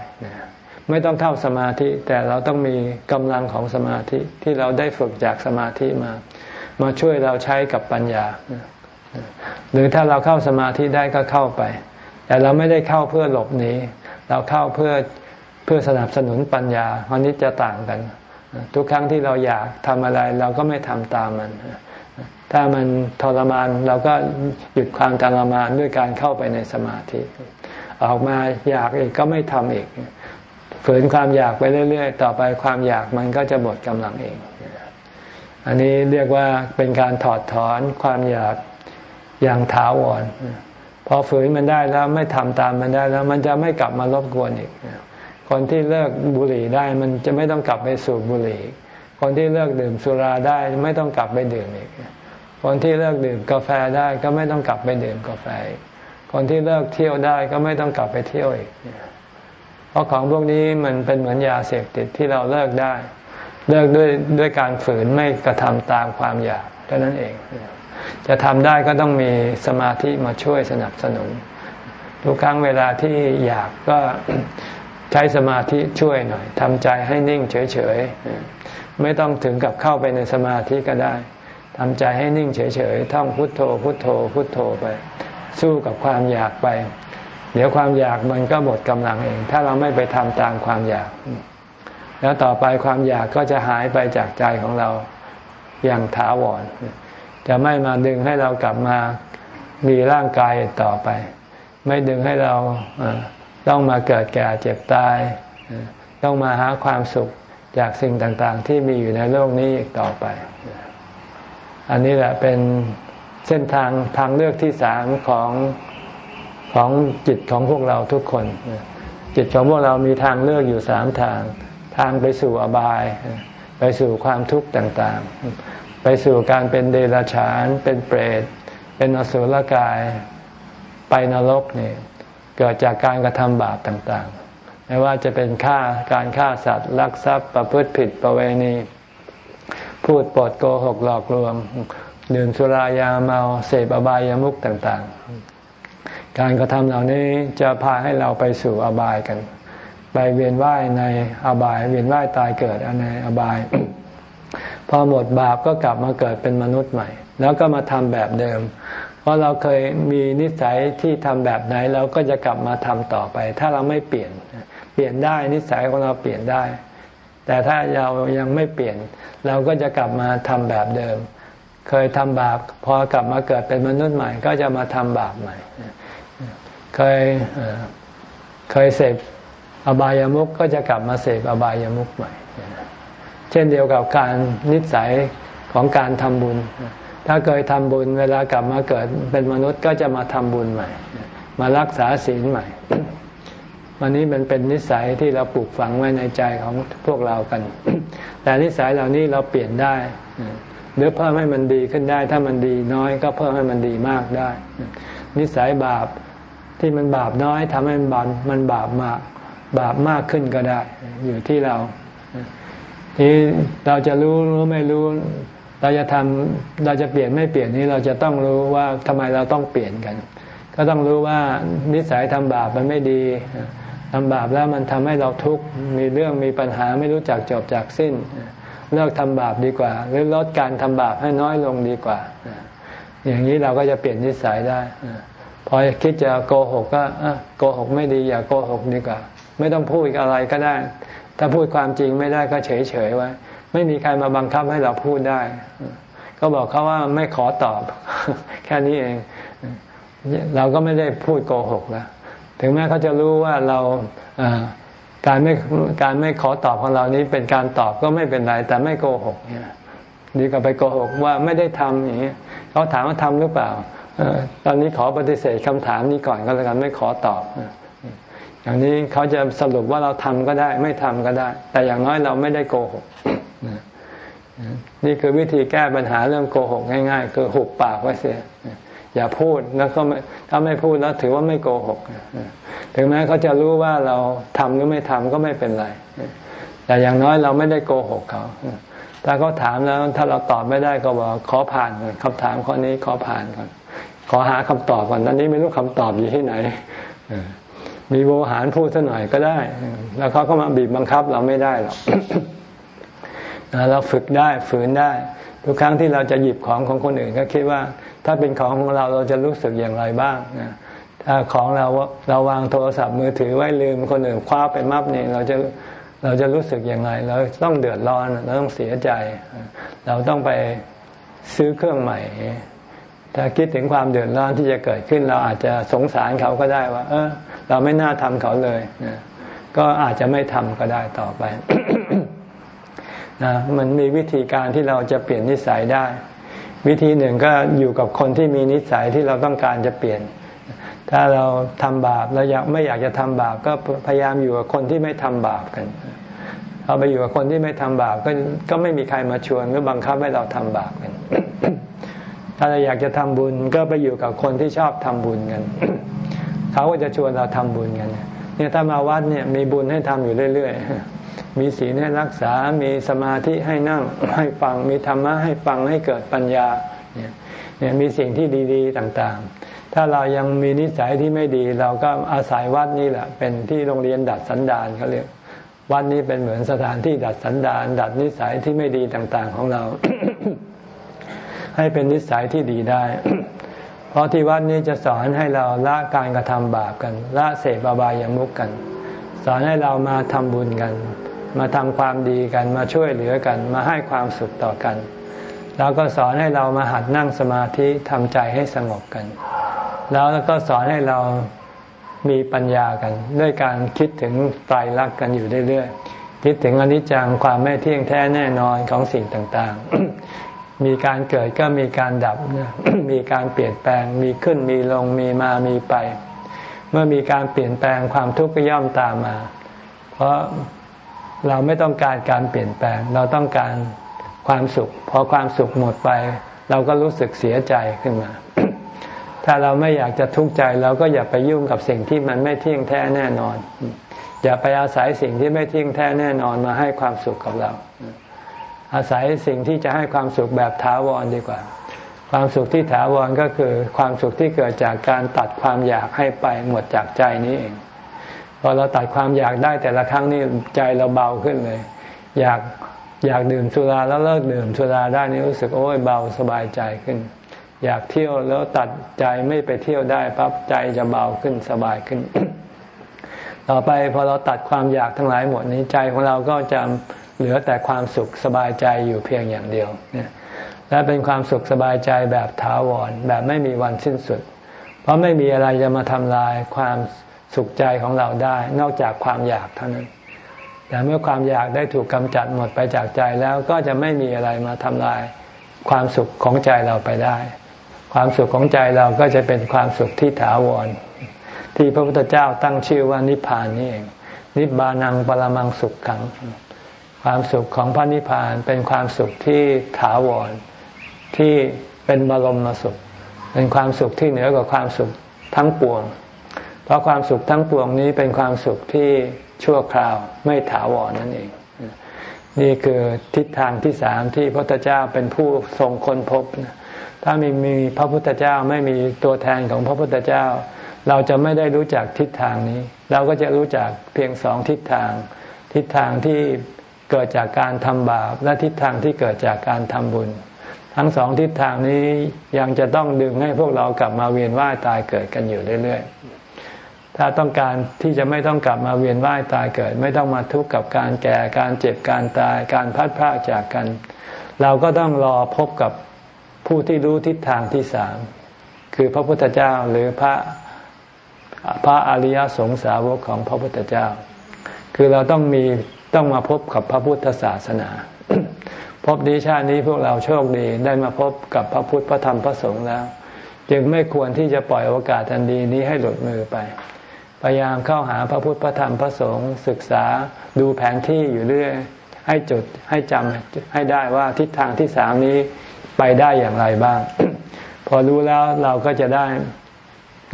ไม่ต้องเข้าสมาธิ แต่เราต้องมีกำลังของสมาธิที่เราได้ฝึกจากสมาธิมา มาช่วยเราใช้กับปัญญา หรือถ้าเราเข้าสมาธิได้ก็เข้าไป แต่เราไม่ได้เข้าเพื่อหลบหนีเราเข้าเพื่อ เพื่อสนับสนุนปัญญาอันนี้จะต่างกัน ทุกครั้งที่เราอยากทำอะไรเราก็ไม่ทำตามมัน ถ้ามันทรมานเราก็หยุดความทรมานด้วยการเข้าไปในสมาธิ ออกมาอยากอีกก็ไม่ทำอีกฝืนความอยากไปเรื่อย ๆ ต่อไปความอยากมันก็จะหมดกำลังเอง อันนี้เรียกว่าเป็นการถอดถอนความอยากอย่างถาวรพอฝืนมันได้แล้วไม่ทำตามมันได้แล้ว มันจะไม่กลับมารบกวนอีก คนที่เลิกบุหรี่ได้มันจะไม่ต้องกลับไปสูบบุหรี่ คนที่เลิกดื่มสุราได้ไม่ต้องกลับไปดื่มอีก คนที่เลิกดื่มกาแฟได้ก็ไม่ต้องกลับไปดื่มกาแฟ คนที่เลิกเที่ยวได้ก็ไม่ต้องกลับไปเที่ยวอีก เพราะของพวกนี้มันเป็นเหมือนยาเสพติดที่เราเลิกได้ เลิกด้วยด้วยการฝืนไม่กระทำตามความอยากเท่านั้นเอง จะทำได้ก็ต้องมีสมาธิมาช่วยสนับสนุน ทุกครั้งเวลาที่อยากก็ ใช้สมาธิช่วยหน่อยทำใจให้นิ่งเฉยๆ ไม่ต้องถึงกับเข้าไปในสมาธิก็ได้ทำใจให้นิ่งเฉยๆท่องพุทโธ พุทโธ พุทโธไป สู้กับความอยากไป เดี๋ยวความอยากมันก็หมดกำลังเอง ถ้าเราไม่ไปทำตามความอยาก แล้วต่อไปความอยากก็จะหายไปจากใจของเราอย่างถาวร จะไม่มาดึงให้เรากลับมามีร่างกายต่อไป ไม่ดึงให้เรา ต้องมาเกิดแก่เจ็บตาย ต้องมาหาความสุขจากสิ่งต่างๆ ที่มีอยู่ในโลกนี้อีกต่อไป อันนี้แหละเป็นเส้นทางทางเลือกที่สามของของจิตของพวกเราทุกคน จิตของพวกเรามีทางเลือกอยู่สามทาง ทางไปสู่อบาย ไปสู่ความทุกข์ต่างๆ ไปสู่การเป็นเดรัจฉาน เป็นเปรต เป็นอสุรกาย ไปนรกนี่ เกิดจากการกระทำบาปต่างๆ ไม่ว่าจะเป็นฆ่าการฆ่าสัตว์ลักทรัพย์ประพฤติผิดประเวณี พูดปดโกหกหลอกลวงดื่มสุรายาเมาเสพอบายามุขต่างๆ การกระทำเหล่านี้จะพาให้เราไปสู่อบายกัน ไปเวียนว่ายในอบาย เวียนว่ายตายเกิดในอบาย พอหมดบาปก็กลับมาเกิดเป็นมนุษย์ใหม่ แล้วก็มาทำแบบเดิม เพราะเราเคยมีนิสัยที่ทำแบบไหนเราก็จะกลับมาทำต่อไป ถ้าเราไม่เปลี่ยนเปลี่ยนได้นิสัยของเราเปลี่ยนได้ แต่ถ้าเรายังไม่เปลี่ยน เราก็จะกลับมาทำแบบเดิม เคยทำบาปพอกลับมาเกิดเป็นมนุษย์ใหม่ ก็จะมาทำบาปใหม่ เคยเคยเสพอบายามุขก็จะกลับมาเสพอบายามุขใหม่ เช่นเดียวกับการนิสัยของการทำบุญ ถ้าเคยทำบุญเวลากลับมาเกิดเป็นมนุษย์ก็จะมาทำบุญใหม่ มารักษาศีลใหม่วันนี้มันเป็นนิสัยที่เราปลูกฝังไว้ในใจของพวกเรากัน แต่นิสัยเหล่านี้เราเปลี่ยนได้ หรือเพิ่มให้มันดีขึ้นได้ ถ้ามันดีน้อยก็เพิ่มให้มันดีมากได้ นิสัยบาปที่มันบาปน้อยทำให้มันบาปมันบาปมากบาปมากขึ้นก็ได้ อยู่ที่เรา ที่เราจะรู้หรู้ไม่รู้ เราจะทำเราจะเปลี่ยนไม่เปลี่ยนนี้เราจะต้องรู้ว่าทำไมเราต้องเปลี่ยนกัน ก็ต้องรู้ว่านิสัยทำบาปมันไม่ดีทำบาปแล้วมันทำให้เราทุกข์มีเรื่องมีปัญหาไม่รู้จักจบจากสิ้น เลิกทำบาปดีกว่า หรือลดการทำบาปให้น้อยลงดีกว่า อย่างนี้เราก็จะเปลี่ยนนิสัยได้พอคิดจะโกหกก็โกหกไม่ดีอย่าโกหกดีกว่า ไม่ต้องพูดอะไรก็ได้ ถ้าพูดความจริงไม่ได้ก็เฉยเฉยไว้ ไม่มีใครมาบังคับให้เราพูดได้ ก็บอกเขาว่าไม่ขอตอบ แค่นี้เอง เราก็ไม่ได้พูดโกหกแล้วถึงแม้เขาจะรู้ว่าเราการไม่การไม่ขอตอบของเรานี้เป็นการตอบก็ไม่เป็นไร แต่ไม่โกหกเนี่ยดีกว่าไปโกหกว่าไม่ได้ทำอย่างนี้เขาถามว่าทำหรือเปล่าตอนนี้ขอปฏิเสธคำถามนี้ก่อนก็แล้วกันไม่ขอตอบอย่างนี้เขาจะสรุปว่าเราทำก็ได้ ไม่ทำก็ได้ แต่อย่างน้อยเราไม่ได้โกหก นี่คือวิธีแก้ปัญหาเรื่องโกหกง่าย ๆ คือหุบปากไว้เสีย อย่าพูดแล้วก็ถ้าไม่พูดแล้วถือว่าไม่โกหก ถึงแม้เขาจะรู้ว่าเราทำหรือไม่ทำก็ไม่เป็นไร แต่อย่างน้อยเราไม่ได้โกหกเขาถ้าเขาถามแล้วถ้าเราตอบไม่ได้ก็บอกขอผ่านก่อนคำถามข้อนี้ขอผ่านก่อน ขอหาคำตอบก่อนตอนนี้ไม่รู้คำตอบอยู่ที่ไหนมีโวหารพูดสัหน่อยก็ได้ แล้วเขาก็มาบีบบังคับเราไม่ได้หรอก เราฝึกได้ฝืนได้ ทุกครั้งที่เราจะหยิบของของคนอื่นก็คิดว่า ถ้าเป็นของของเราเราจะรู้สึกอย่างไรบ้างถ้าของเราเราวางโทรศัพท์มือถือไว้ลืมคนอื่นคว้าไปมับเนี่ยเราจะเราจะรู้สึกอย่างไร เราต้องเดือดร้อนเราต้องเสียใจ เราต้องไปซื้อเครื่องใหม่ ถ้าคิดถึงความเดือดร้อนที่จะเกิดขึ้น เราอาจจะสงสารเขาก็ได้ว่า เออ เราไม่น่าทำเขาเลยก็อาจจะไม่ทำก็ได้ต่อไป นะมันมีวิธีการที่เราจะเปลี่ยนนิสัยได้ วิธีหนึ่งก็อยู่กับคนที่มีนิสัยที่เราต้องการจะเปลี่ยน ถ้าเราทำบาปเราอยากไม่อยากจะทำบาปก็พยายามอยู่กับคนที่ไม่ทำบาปกันเอาไปอยู่กับคนที่ไม่ทำบาปก็ก็ไม่มีใครมาชวนหรือบังคับให้เราทำบาปกัน ถ้าเราอยากจะทำบุญก็ไปอยู่กับคนที่ชอบทำบุญกันเขาก็จะชวนเราทำบุญกันเนี่ยถ้ามาวัดเนี่ยมีบุญให้ทำอยู่เรื่อย ๆ มีศีลให้รักษา มีสมาธิให้นั่งให้ฟัง มีธรรมะให้ฟังให้เกิดปัญญาเนี่ยมีสิ่งที่ดีๆต่างๆ ถ้าเรายังมีนิสัยที่ไม่ดี เราก็อาศัยวัดนี่แหละ เป็นที่โรงเรียนดัดสันดานเขาเรียกวัดนี้เป็นเหมือนสถานที่ดัดสันดาน ดัดนิสัยที่ไม่ดีต่างๆของเรา ให้เป็นนิสัยที่ดีได้ เพราะที่วัดนี้จะสอนให้เราละการกระทำบาปกัน ละเสพบายามุกกัน สอนให้เรามาทำบุญกัน มาทำความดีกันมาช่วยเหลือกัน มาให้ความสุขต่อกัน แล้วก็สอนให้เรามาหัดนั่งสมาธิทำใจให้สงบกัน แล้วก็สอนให้เรามีปัญญากัน ด้วยการคิดถึงไตรลักษณ์กันอยู่เรื่อยๆคิดถึงอนิจจังความไม่เที่ยงแท้แน่นอนของสิ่งต่างๆ มีการเกิดก็มีการดับ มีการเปลี่ยนแปลง มีขึ้นมีลงมีมามีไป เมื่อมีการเปลี่ยนแปลงความทุกข์ก็ย่อมตามมา เพราะ เราไม่ต้องการการเปลี่ยนแปลง เราต้องการความสุข พอความสุขหมดไป เราก็รู้สึกเสียใจขึ้นมา ถ้าเราไม่อยากจะทุกข์ใจเราก็อย่าไปยุ่งกับสิ่งที่มันไม่เที่ยงแท้แน่นอน อย่าไปอาศัยสิ่งที่ไม่เที่ยงแท้แน่นอนมาให้ความสุขกับเรา อาศัยสิ่งที่จะให้ความสุขแบบถาวรดีกว่า ความสุขที่ถาวรก็คือความสุขที่เกิดจากการตัดความอยากให้ไปหมดจากใจนี้เอง พอเราตัดความอยากได้แต่ละครั้งนี่ใจเราเบาขึ้นเลย อยากอยากดื่มสุราแล้วเลิกดื่มสุราได้นี่รู้สึกโอ้ยเบาสบายใจขึ้น อยากเที่ยวแล้วตัดใจไม่ไปเที่ยวได้ปั๊บใจจะเบาขึ้นสบายขึ้น ต่อไปพอเราตัดความอยากทั้งหลายหมดนี้ใจของเราก็จะเหลือแต่ความสุขสบายใจอยู่เพียงอย่างเดียวและเป็นความสุขสบายใจแบบถาวรแบบไม่มีวันสิ้นสุด เพราะไม่มีอะไรจะมาทำลายความ สุขใจของเราได้ นอกจากความอยากเท่านั้น แต่เมื่อความอยากได้ถูกกำจัดหมดไปจากใจแล้วก็จะไม่มีอะไรมาทำลายความสุขของใจเราไปได้ ความสุขของใจเราก็จะเป็นความสุขที่ถาวร ที่พระพุทธเจ้าตั้งชื่อว่านิพพานนี่เอง นิบานังปรมังสุขขัง ความสุขของพระนิพพานเป็นความสุขที่ถาวร ที่เป็นบรมสุข เป็นความสุขที่เหนือกว่าความสุขทั้งปวง ราะความสุขทั้งปวงนี้เป็นความสุขที่ชั่วคราวไม่ถาวรนั่นเอง นี่คือทิศทางที่สามที่พระพุทธเจ้าเป็นผู้ทรงค้นพบนะถ้าม่มีพระพุทธเจ้าไม่มีตัวแทนของพระพุทธเจ้า เราจะไม่ได้รู้จักทิศทางนี้ เราก็จะรู้จักเพียงสองทิศทาง ทิศทางที่เกิดจากการทำบาปและทิศทางที่เกิดจากการทำบุญ ทั้งสองทิศทางนี้ยังจะต้องดึงให้พวกเรากลับมาเวียนว่ายตายเกิดกันอยู่เรื่อยๆ ถ้าต้องการที่จะไม่ต้องกลับมาเวียนว่ายตายเกิด ไม่ต้องมาทุกข์กับการแก่การเจ็บการตายการพัดพรากจากกัน เราก็ต้องรอพบกับผู้ที่รู้ทิศทางที่สามคือพระพุทธเจ้าหรือพระพระอริยสงสาวกของพระพุทธเจ้า คือเราต้องมีต้องมาพบกับพระพุทธศาสนา พบดีชาตินี้พวกเราโชคดีได้มาพบกับพระพุทธพระธรรมพระสงฆ์แล้ว จึงไม่ควรที่จะปล่อยโอกาสอันดีนี้ให้หลุดมือไป พยายามเข้าหาพระพุทธพระธรรมพระสงฆ์ศึกษาดูแผนที่อยู่เรื่อยให้จดให้จำให้ได้ว่าทิศทางที่สามนี้ไปได้อย่างไรบ้าง พอรู้แล้วเราก็จะได้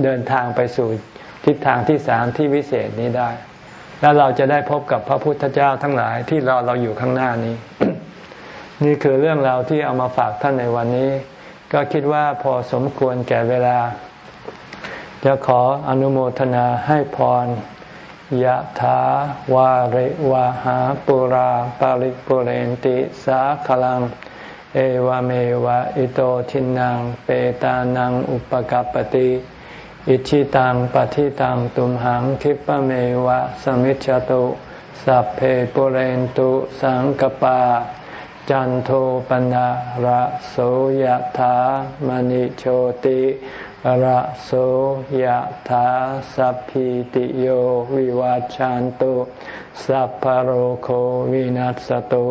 เดินทางไปสู่ทิศทางที่สามที่วิเศษนี้ได้ แล้วเราจะได้พบกับพระพุทธเจ้าทั้งหลายที่รอเราอยู่ข้างหน้านี้ นี่คือเรื่องราวที่เอามาฝากท่านในวันนี้ ก็คิดว่าพอสมควรแก่เวลา จะขออนุโมทนาให้พรยะถาวาริวาหาปุราปาริปุเรนติสาขลัง เอวเมวะอิโตทินังเปตานังอุปกัปติ อิชิตังปฏิตังตุมหังคิปะเมวะสมิจจตุสัพเพปุเรนตุสังกปา จันโทปนะระโสยถามณิโชติ ระโสยถาสัพพิติโยวิวาจันตุสัพพโรโควินัสตุ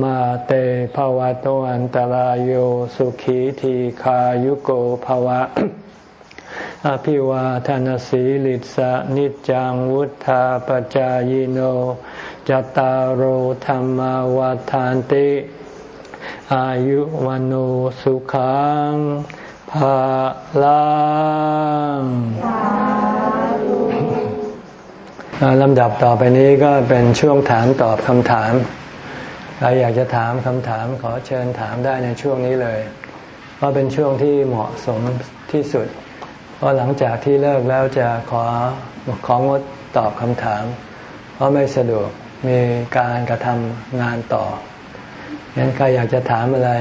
มาเตภวะตวันตารโยสุขีทีขายุโกภวะ อภิวาทานสีลิสะนิจังวุธาปจายโนจตารโหธรรมวาทานติ อายุวันโสุขัง ภาลังลำดับต่อไปนี้ก็เป็นช่วงถามตอบคำถามใครอยากจะถามคำถามขอเชิญถามได้ในช่วงนี้เลย เพราะเป็นช่วงที่เหมาะสมที่สุด เพราะหลังจากที่เลิกแล้วจะขอของดตอบคำถาม เพราะไม่สะดวกมีการกระทำงานต่องั้นใครอยากจะถามอะไร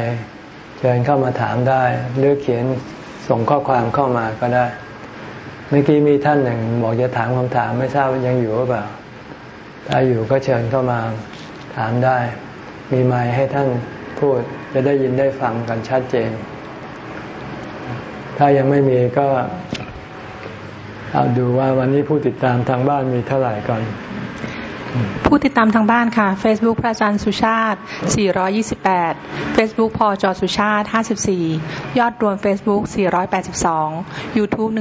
เชิญเข้ามาถามได้ หรือเขียนส่งข้อความเข้ามาก็ได้ เมื่อกี้มีท่านหนึ่งบอกจะถามคำถามไม่ทราบยังอยู่หรือเปล่า ถ้าอยู่ก็เชิญเข้ามาถามได้ มีไมค์ให้ท่านพูดจะได้ยินได้ฟังกันชัดเจน ถ้ายังไม่มีก็เอาดูว่าวันนี้ผู้ติดตามทางบ้านมีเท่าไหร่ก่อน ผู้ติดตามทางบ้านค่ะ Facebook พระอาจารย์สุชาติ 428 Facebook พอจอสุชาติ 54 ยอดรวม Facebook 482 YouTube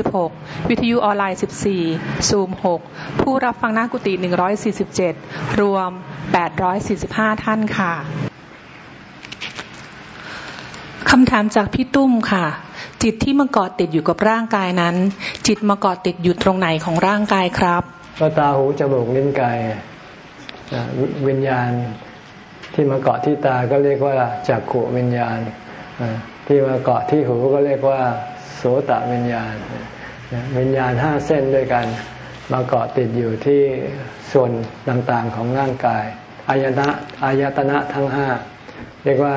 196 วิทยุออนไลน์ 14 Zoom 6 ผู้รับฟังหน้ากุฏิ147 รวม 845 ท่านค่ะ คำถามจากพี่ตุ้มค่ะจิตที่มาเกาะติดอยู่กับร่างกายนั้น จิตมาเกาะติดอยู่ตรงไหนของร่างกายครับ ก็ตาหูจมูกลิ้นกายวิญญาณที่มาเกาะที่ตาก็เรียกว่าจักขุวิญญาณ ที่มาเกาะที่หูก็เรียกว่า โสตวิญญาณ วิญญาณห้าเส้นด้วยกัน มาเกาะติดอยู่ที่ส่วนต่างๆของร่างกายอายตนะอายตนะทั้งห้าเรียกว่า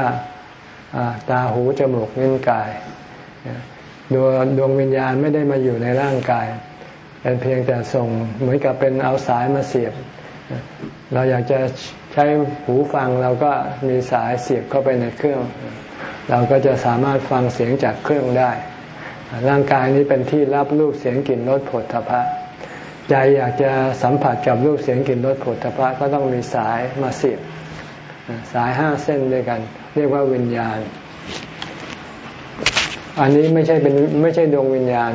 ตาหูจมูกลิ้นกายดวงดวงวิญญาณไม่ได้มาอยู่ในร่างกาย เป็นเพียงแต่ส่งเหมือนกับเป็นเอาสายมาเสียบ เราอยากจะใช้หูฟังเราก็มีสายเสียบเข้าไปในเครื่อง เราก็จะสามารถฟังเสียงจากเครื่องได้ ร่างกายนี้เป็นที่รับรูปเสียงกลิ่นรสผลทพะใจอยากจะสัมผัสกับรูปเสียงกลิ่นรสผลทพะก็ต้องมีสายมาเสียบ สายห้าเส้นด้วยกัน เรียกว่าวิญญาณ อันนี้ไม่ใช่เป็นไม่ใช่ดวงวิญญาณ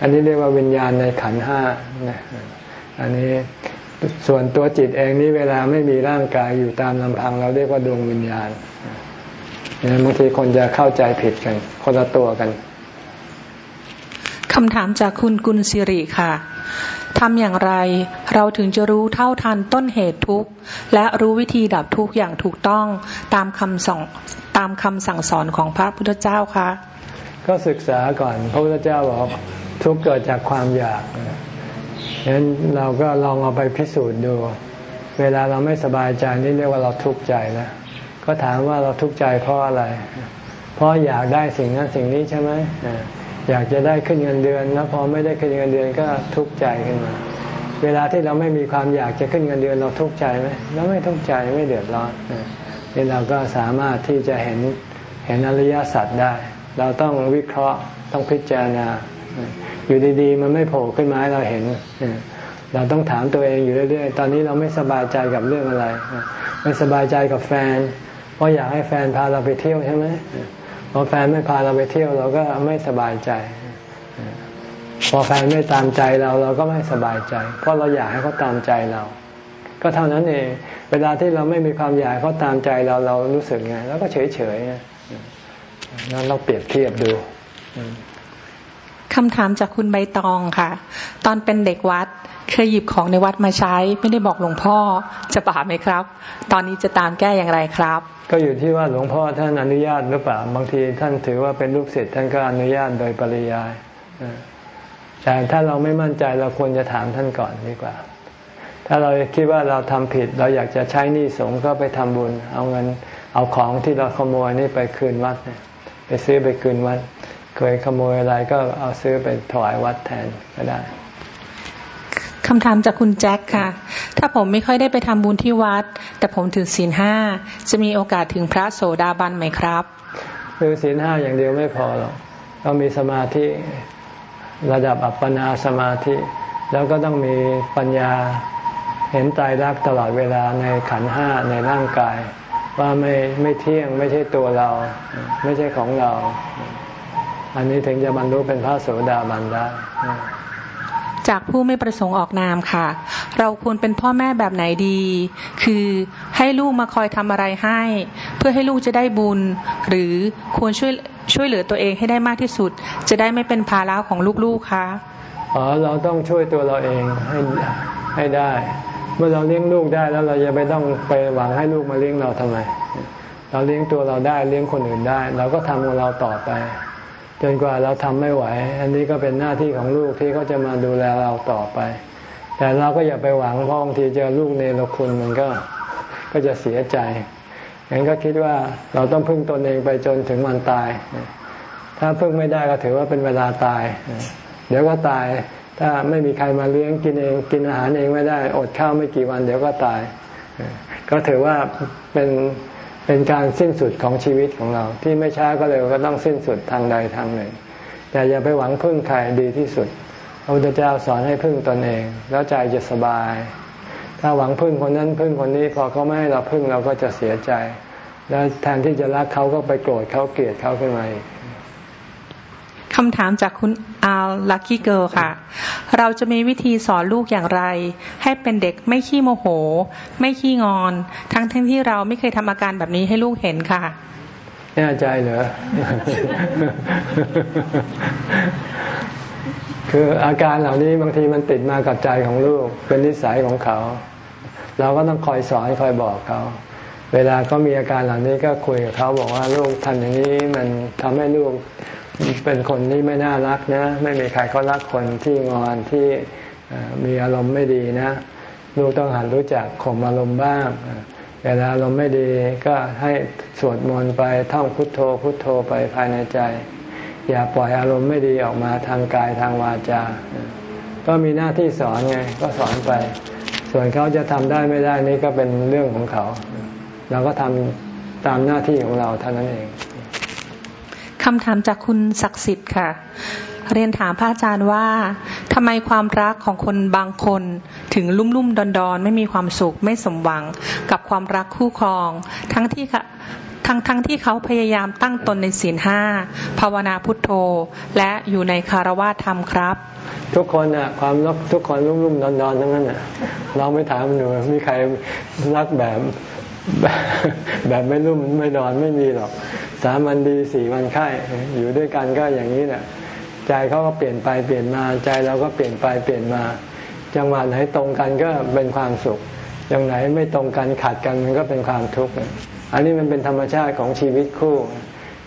อันนี้เรียกว่าวิญญาณในขันห้าอันนี้ส่วนตัวจิตเองนี้เวลาไม่มีร่างกายอยู่ตามลำพัง เราเรียกว่าดวงวิญญาณบางทีคนจะเข้าใจผิดกัน คนละตัวกันคำถามจากคุณกุลสิริค่ะทำอย่างไรเราถึงจะรู้เท่าทันต้นเหตุทุกข์ และรู้วิธีดับทุกข์อย่างถูกต้องตามคำสั่งตามคำสั่งสอนของพระพุทธเจ้าคะ ก็ศึกษาก่อนพระพุทธเจ้าบอก ทุกข์เกิดจากความอยากฉะนั้นเราก็ลองเอาไปพิสูจน์ดู เวลาเราไม่สบายใจนี่เรียกว่าเราทุกข์ใจนะก็ถามว่าเราทุกข์ใจเพราะอะไร เพราะอยากได้สิ่งนั้นสิ่งนี้ใช่ไหมอยากจะได้ขึ้นเงินเดือนแล้วพอไม่ได้ขึ้นเงินเดือนก็ทุกข์ใจขึ้นมา เวลาที่เราไม่มีความอยากจะขึ้นเงินเดือนเราทุกข์ใจไหมเราไม่ทุกข์ใจไม่เดือดร้อนนี่เราก็สามารถที่จะเห็นเห็นอริยสัจได้ เราต้องวิเคราะห์ต้องพิจารณา อยู่ดีๆ มันไม่โผล่ขึ้นมาให้เราเห็นเราต้องถามตัวเองอยู่เรื่อยๆ ตอนนี้เราไม่สบายใจกับเรื่องอะไร ไม่สบายใจกับแฟน เพราะอยากให้แฟนพาเราไปเที่ยวใช่ไหมพอแฟนไม่พาเราไปเที่ยวเราก็ไม่สบายใจ พอใครไม่ตามใจเราเราก็ไม่สบายใจ เพราะเราอยากให้เขาตามใจเรา ก็เท่านั้นเอง เวลาที่เราไม่มีความอยากเขาตามใจเราเรารู้สึกไง แล้วก็เฉยเฉยนั่นเราเปรียบเทียบดู คำถามจากคุณใบตองค่ะ ตอนเป็นเด็กวัดเคยหยิบของในวัดมาใช้ ไม่ได้บอกหลวงพ่อจะบาปไหมครับ ตอนนี้จะตามแก้อย่างไรครับ ก็อยู่ที่ว่าหลวงพ่อท่านอนุญาตหรือเปล่าบางทีท่านถือว่าเป็นลูกศิษย์ท่านก็อนุญาตโดยปริยายแต่ถ้าเราไม่มั่นใจเราควรจะถามท่านก่อนดีกว่า ถ้าเราคิดว่าเราทำผิด เราอยากจะใช้หนี้สงก็ไปทำบุญ เอาเงินเอาของที่เราขโมยนี่ไปคืนวัดไปซื้อไปคืนวัด เคยขโมยอะไรก็เอาซื้อไปถวายวัดแทนก็ได้คำถามจากคุณแจ็คค่ะ ถ้าผมไม่ค่อยได้ไปทำบุญที่วัด แต่ผมถือศีลห้า จะมีโอกาสถึงพระโสดาบันไหมครับคือศีลห้าอย่างเดียวไม่พอหรอกต้องมีสมาธิระดับอัปปนาสมาธิ แล้วก็ต้องมีปัญญาเห็นตายรักตลอดเวลาในขันห้าในร่างกาย ว่าไม่ไม่เที่ยงไม่ใช่ตัวเรา ไม่ใช่ของเรา อันนี้ถึงจะบรรลุเป็นพระโสดาบันได้จากผู้ไม่ประสงค์ออกนามค่ะ เราควรเป็นพ่อแม่แบบไหนดี คือให้ลูกมาคอยทำอะไรให้ เพื่อให้ลูกจะได้บุญ หรือควรช่วยช่วยเหลือตัวเองให้ได้มากที่สุด จะได้ไม่เป็นภาระของลูกๆคะอ๋อเราต้องช่วยตัวเราเองให้ให้ได้ เมื่อเราเลี้ยงลูกได้แล้วเราจะไม่ต้องไปหวังให้ลูกมาเลี้ยงเราทำไม เราเลี้ยงตัวเราได้เลี้ยงคนอื่นได้ เราก็ทำของเราต่อไป จนกว่าเราทำไม่ไหว อันนี้ก็เป็นหน้าที่ของลูกที่เขาจะมาดูแลเราต่อไป แต่เราก็อย่าไปหวังเพราะบางทีเจอลูกเนรคุณมันก็ก็จะเสียใจงั้นก็คิดว่าเราต้องพึ่งตนเองไปจนถึงวันตาย ถ้าพึ่งไม่ได้ก็ถือว่าเป็นเวลาตาย เดี๋ยวก็ตาย ถ้าไม่มีใครมาเลี้ยงกินเองกินอาหารเองไม่ได้ อดข้าวไม่กี่วัน เดี๋ยวก็ตาย ก็ถือว่าเป็น เป็นการสิ้นสุดของชีวิตของเรา ที่ไม่ช้าก็เร็วก็ต้องสิ้นสุดทางใดทางหนึ่ง แต่อย่าไปหวังพึ่งใครดีที่สุดพระพุทธเจ้าสอนให้พึ่งตนเอง แล้วใจจะสบาย ถ้าหวังพึ่งคนนั้นพึ่งคนนี้พอเขาไม่ให้เราพึ่งเราก็จะเสียใจ แล้วแทนที่จะรักเขาก็ไปโกรธเขาเกลียดเขาขึ้นมาอีก คำถามจากคุณอาลลักกี้เกิลค่ะ เราจะมีวิธีสอนลูกอย่างไร ให้เป็นเด็กไม่ขี้โมโห ไม่ขี้งอน ทั้งทั้งที่เราไม่เคยทำอาการแบบนี้ให้ลูกเห็นค่ะ แน่ใจเหรอ คืออาการเหล่านี้บางทีมันติดมากับใจของลูก เป็นนิสัยของเขา เราก็ต้องคอยสอนคอยบอกเขาเวลาเขามีอาการเหล่านี้ก็คุยกับเขาบอกว่าลูกทำอย่างนี้มันทำให้ลูก เป็นคนที่ไม่น่ารักนะ ไม่มีใครเขารักคนที่งอนที่มีอารมณ์ไม่ดีนะ ลูกต้องหัดรู้จักข่มอารมณ์บ้างเวลาอารมณ์ไม่ดีก็ให้สวดมนต์ไปท่องพุทโธ พุทโธไปภายในใจ อย่าปล่อยอารมณ์ไม่ดีออกมาทางกายทางวาจา ก็มีหน้าที่สอนไงก็สอนไป ส่วนเขาจะทำได้ไม่ได้นี่ก็เป็นเรื่องของเขา เราก็ทำตามหน้าที่ของเราเท่านั้นเอง คำถามจากคุณศักดิ์สิทธิ์ค่ะ เรียนถามพระอาจารย์ว่าทำไมความรักของคนบางคน ถึงลุ่มลุ่มดอนดอนไม่มีความสุขไม่สมหวัง กับความรักคู่ครอง ทั้งที่ทั้งทั้งที่เขาพยายามตั้งตนในศีลห้าภาวนาพุทโธ และอยู่ในคารวะธรรมครับ ทุกคนอะความรักทุกคนรุ่มรุ่มดอนดอนทั้งนั้นอะเราไม่ถามหนูมีใครรักแบบ แบบไม่รุ่มไม่ดอนไม่มีหรอก สามวันดีสี่วันไข้อยู่ด้วยกันก็อย่างนี้แหละใจเขาก็เปลี่ยนไปเปลี่ยนมาใจเราก็เปลี่ยนไปเปลี่ยนมา จังหวะไหนตรงกันก็เป็นความสุขอย่างไหนไม่ตรงกันขัดกันมันก็เป็นความทุกข์อันนี้มันเป็นธรรมชาติของชีวิตคู่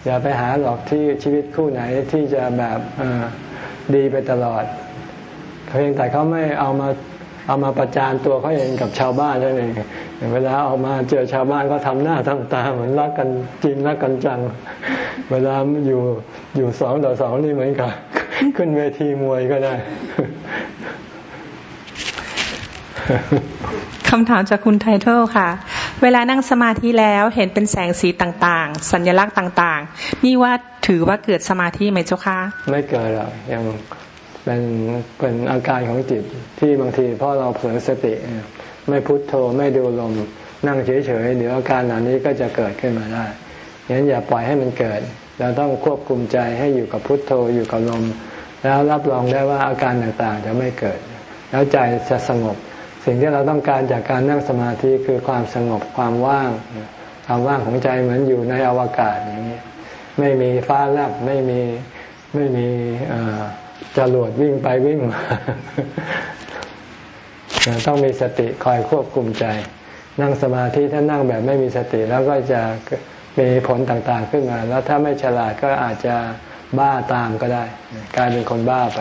อย่าไปหาหรอกที่ชีวิตคู่ไหนที่จะแบบดีไปตลอดเพียงแต่เขาไม่เอามา เอามาประจานตัวเขาเองกับชาวบ้านนั่นเองเวลาออกมาเจอชาวบ้านก็ทำหน้าทำตาเหมือนรักกันจริงรักกันจัง เวลาอยู่อยู่สองต่อสองนี่เหมือนกันขึ้นเวทีมวยก็ได้คำถามจากคุณไทเทลค่ะ เวลานั่งสมาธิแล้วเห็นเป็นแสงสีต่างๆ สัญลักษณ์ต่าง ๆ นี่ว่าถือว่าเกิดสมาธิไหมเจ้าคะไม่เกิดหรอกยัง เป็นเป็นอาการของจิตที่บางทีเพราะเราเผลอสติ ไม่พุโทโธไม่ดูลมนั่งเฉยๆเดี๋ยวอาการเหล่านี้ก็จะเกิดขึ้นมาได้ฉะนั้นอย่าปล่อยให้มันเกิด เราต้องควบคุมใจให้อยู่กับพุโทโธอยู่กับลม แล้วรับรองได้ว่าอาการต่างๆจะไม่เกิด แล้วใจจะสงบ สิ่งที่เราต้องการจากการนั่งสมาธิคือความสงบความว่าง ความว่างของใจเหมือนอยู่ในอวกาศอย่างนี้ ไม่มีฟ้าแลบไม่มีไม่มี จรวดวิ่งไปวิ่งมาต้องมีสติคอยควบคุมใจ นั่งสมาธิถ้านั่งแบบไม่มีสติแล้วก็จะมีผลต่างๆขึ้นมา แล้วถ้าไม่ฉลาดก็อาจจะบ้าตามก็ได้ กลายเป็นคนบ้าไป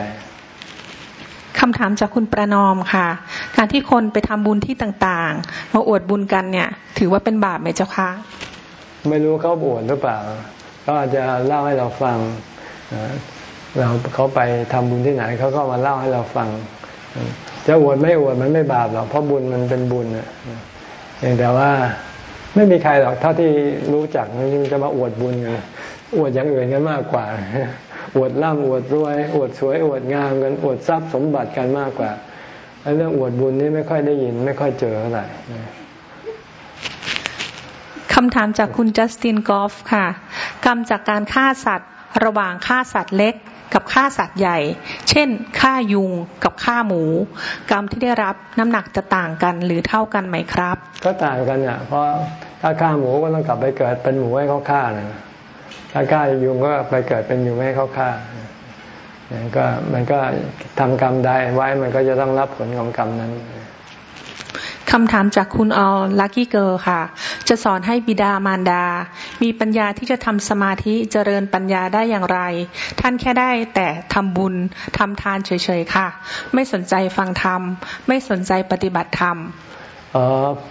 คำถามจากคุณประนอมค่ะ การที่คนไปทำบุญที่ต่างๆ มาอวดบุญกันเนี่ย ถือว่าเป็นบาปไหมเจ้าคะไม่รู้เขาอวดหรือเปล่า ก็อาจจะเล่าให้เราฟัง เราเขาไปทำบุญที่ไหนเขาก็มาเล่าให้เราฟัง จะอวดไม่อวดมันไม่บาปหรอกเพราะบุญมันเป็นบุญเพียงแต่ว่าไม่มีใครหรอกเท่าที่รู้จักมันจะมาอวดบุญกันอวดอย่างอื่นกันมากกว่า อวดร่ำอวดรวย อวดสวย อวดงามกันอวดทรัพย์สมบัติกันมากกว่าเรื่องอวดบุญนี่ไม่ค่อยได้ยิน ไม่ค่อยเจอเท่าไหร่คำถามจากคุณจัสตินกอฟค่ะ กรรมจากการฆ่าสัตว์ ระหว่างฆ่าสัตว์เล็ก กับฆ่าสัตว์ใหญ่ เช่นฆ่ายุงกับฆ่าหมู กรรมที่ได้รับน้ำหนักจะต่างกันหรือเท่ากันไหมครับ ก็ต่างกันเนี่ยเพราะถ้าฆ่าหมูก็ต้องกลับไปเกิดเป็นหมูให้เขาฆ่านะถ้าฆ่ายุงก็ไปเกิดเป็นยุงให้เขาฆ่าก็มันก็ทำกรรมใดไว้มันก็จะต้องรับผลของกรรมนั้น คำถามจากคุณออลักกี้เกิร์ค่ะ จะสอนให้บิดามารดา มีปัญญาที่จะทำสมาธิเจริญปัญญาได้อย่างไร ท่านแค่ได้แต่ทำบุญทำทานเฉยๆค่ะ ไม่สนใจฟังธรรม ไม่สนใจปฏิบัติธรรมอ๋อ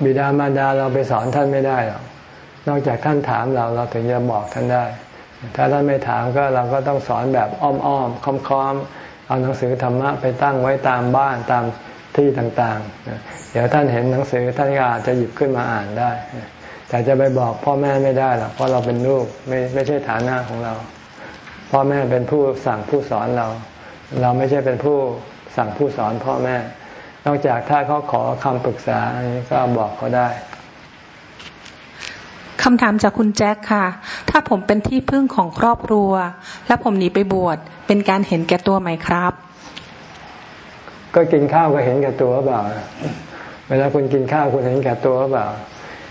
บิดามารดาเราไปสอนท่านไม่ได้หรอกนอกจากท่านถามเราเราถึงจะบอกท่านได้ ถ้าท่านไม่ถามก็เราก็ต้องสอนแบบอ้อมๆค้อมๆเอาหนังสือธรรมะไปตั้งไว้ตามบ้านตาม ที่ต่างๆ เดี๋ยวท่านเห็นหนังสือท่านก็อาจจะหยิบขึ้นมาอ่านได้ แต่จะไปบอกพ่อแม่ไม่ได้หรอกเพราะเราเป็นลูกไม่ไม่ใช่ฐานะของเรา พ่อแม่เป็นผู้สั่งผู้สอนเรา เราไม่ใช่เป็นผู้สั่งผู้สอนพ่อแม่ นอกจากถ้าเขาขอคำปรึกษาก็บอกเขาได้คำถามจากคุณแจ็คค่ะ ถ้าผมเป็นที่พึ่งของครอบครัว และผมหนีไปบวช เป็นการเห็นแก่ตัวไหมครับ ก็กินข้าวก็เห็นแก่ตัวเปล่า เวลาคุณกินข้าวคุณเห็นแก่ตัวเปล่า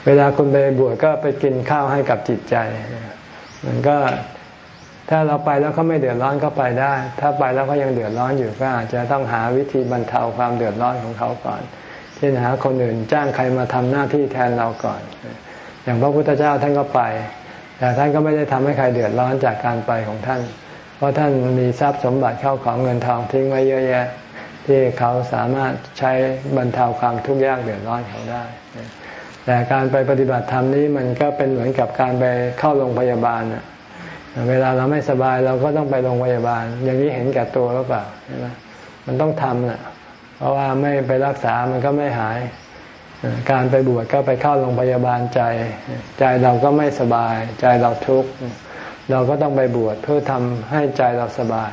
เวลาคุณไปบวชก็ไปกินข้าวให้กับจิตใจ มันก็ถ้าเราไปแล้วเขาไม่เดือดร้อนก็ไปได้ ถ้าไปแล้วเขายังเดือดร้อนอยู่ก็อาจจะต้องหาวิธีบรรเทาความเดือดร้อนของเขาก่อนเช่นหาคนอื่นจ้างใครมาทำหน้าที่แทนเราก่อน อย่างพระพุทธเจ้าท่านก็ไป แต่ท่านก็ไม่ได้ทำให้ใครเดือดร้อนจากการไปของท่าน เพราะท่านมีทรัพย์สมบัติเข้าของเงินทองทิ้งไว้เยอะแยะ ที่เขาสามารถใช้บรรเทาความทุกข์ยากเดือดร้อนเขาได้ แต่การไปปฏิบัติธรรมนี้มันก็เป็นเหมือนกับการไปเข้าโรงพยาบาลเวลาเราไม่สบายเราก็ต้องไปโรงพยาบาล อย่างนี้เห็นแก่ตัวหรือเปล่าใช่ไหมมันต้องทำนะเพราะว่าไม่ไปรักษามันก็ไม่หาย การไปบวชก็ไปเข้าโรงพยาบาลใจ ใจเราก็ไม่สบาย ใจเราทุกข์เราก็ต้องไปบวชเพื่อทำให้ใจเราสบาย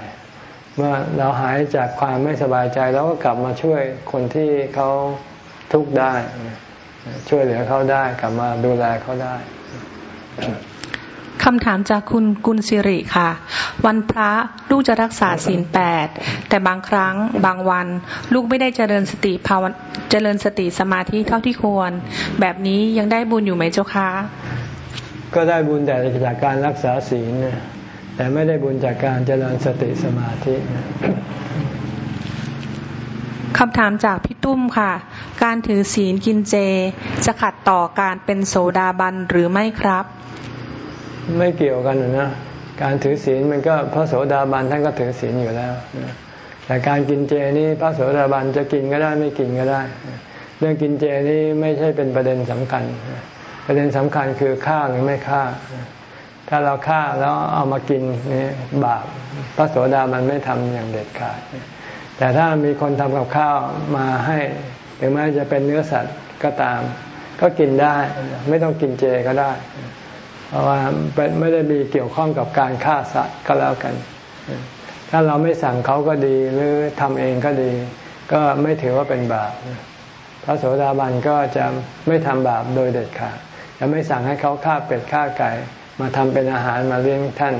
เมื่อเราหายจากความไม่สบายใจเราก็กลับมาช่วยคนที่เขาทุกข์ได้ ช่วยเหลือเขาได้กลับมาดูแลเขาได้คำถามจากคุณกุลสิริค่ะ วันพระลูกจะรักษาศีลแปดแต่บางครั้งบางวัน ลูกไม่ได้เจริญสติภาวเจริญสติสมาธิเท่าที่ควร แบบนี้ยังได้บุญอยู่ไหมเจ้าคะก็ได้บุญแต่จากการรักษาศีล แต่ไม่ได้บุญจากการเจริญสติสมาธิคำถามจากพี่ตุ้มค่ะ การถือศีลกินเจ จะขัดต่อการเป็นโสดาบันหรือไม่ครับ ไม่เกี่ยวกันนะ การถือศีลมันก็พระโสดาบันท่านก็ถือศีลอยู่แล้ว แต่การกินเจนี่พระโสดาบันจะกินก็ได้ไม่กินก็ได้ เรื่องกินเจนี่ไม่ใช่เป็นประเด็นสำคัญ ประเด็นสำคัญคือฆ่าหรือไม่ฆ่า ถ้าเราฆ่าแล้วเอามากินนี่บาปพระโสดามันไม่ทำอย่างเด็ดขาด แต่ถ้ามีคนทำกับข้าวมาให้ถึงแม้จะเป็นเนื้อสัตว์ก็ตาม ก็กินได้ ไม่ต้องกินเจก็ได้ เพราะว่าไม่ได้มีเกี่ยวข้องกับการฆ่าสัตว์ก็แล้วกัน ถ้าเราไม่สั่งเขาก็ดี หรือทำเองก็ดี ก็ไม่ถือว่าเป็นบาปพระโสดาบันก็จะไม่ทำบาปโดยเด็ดขาดจะไม่สั่งให้เขาฆ่าเป็ดฆ่าไก่ มาทำเป็นอาหารมาเลี้ยงท่าน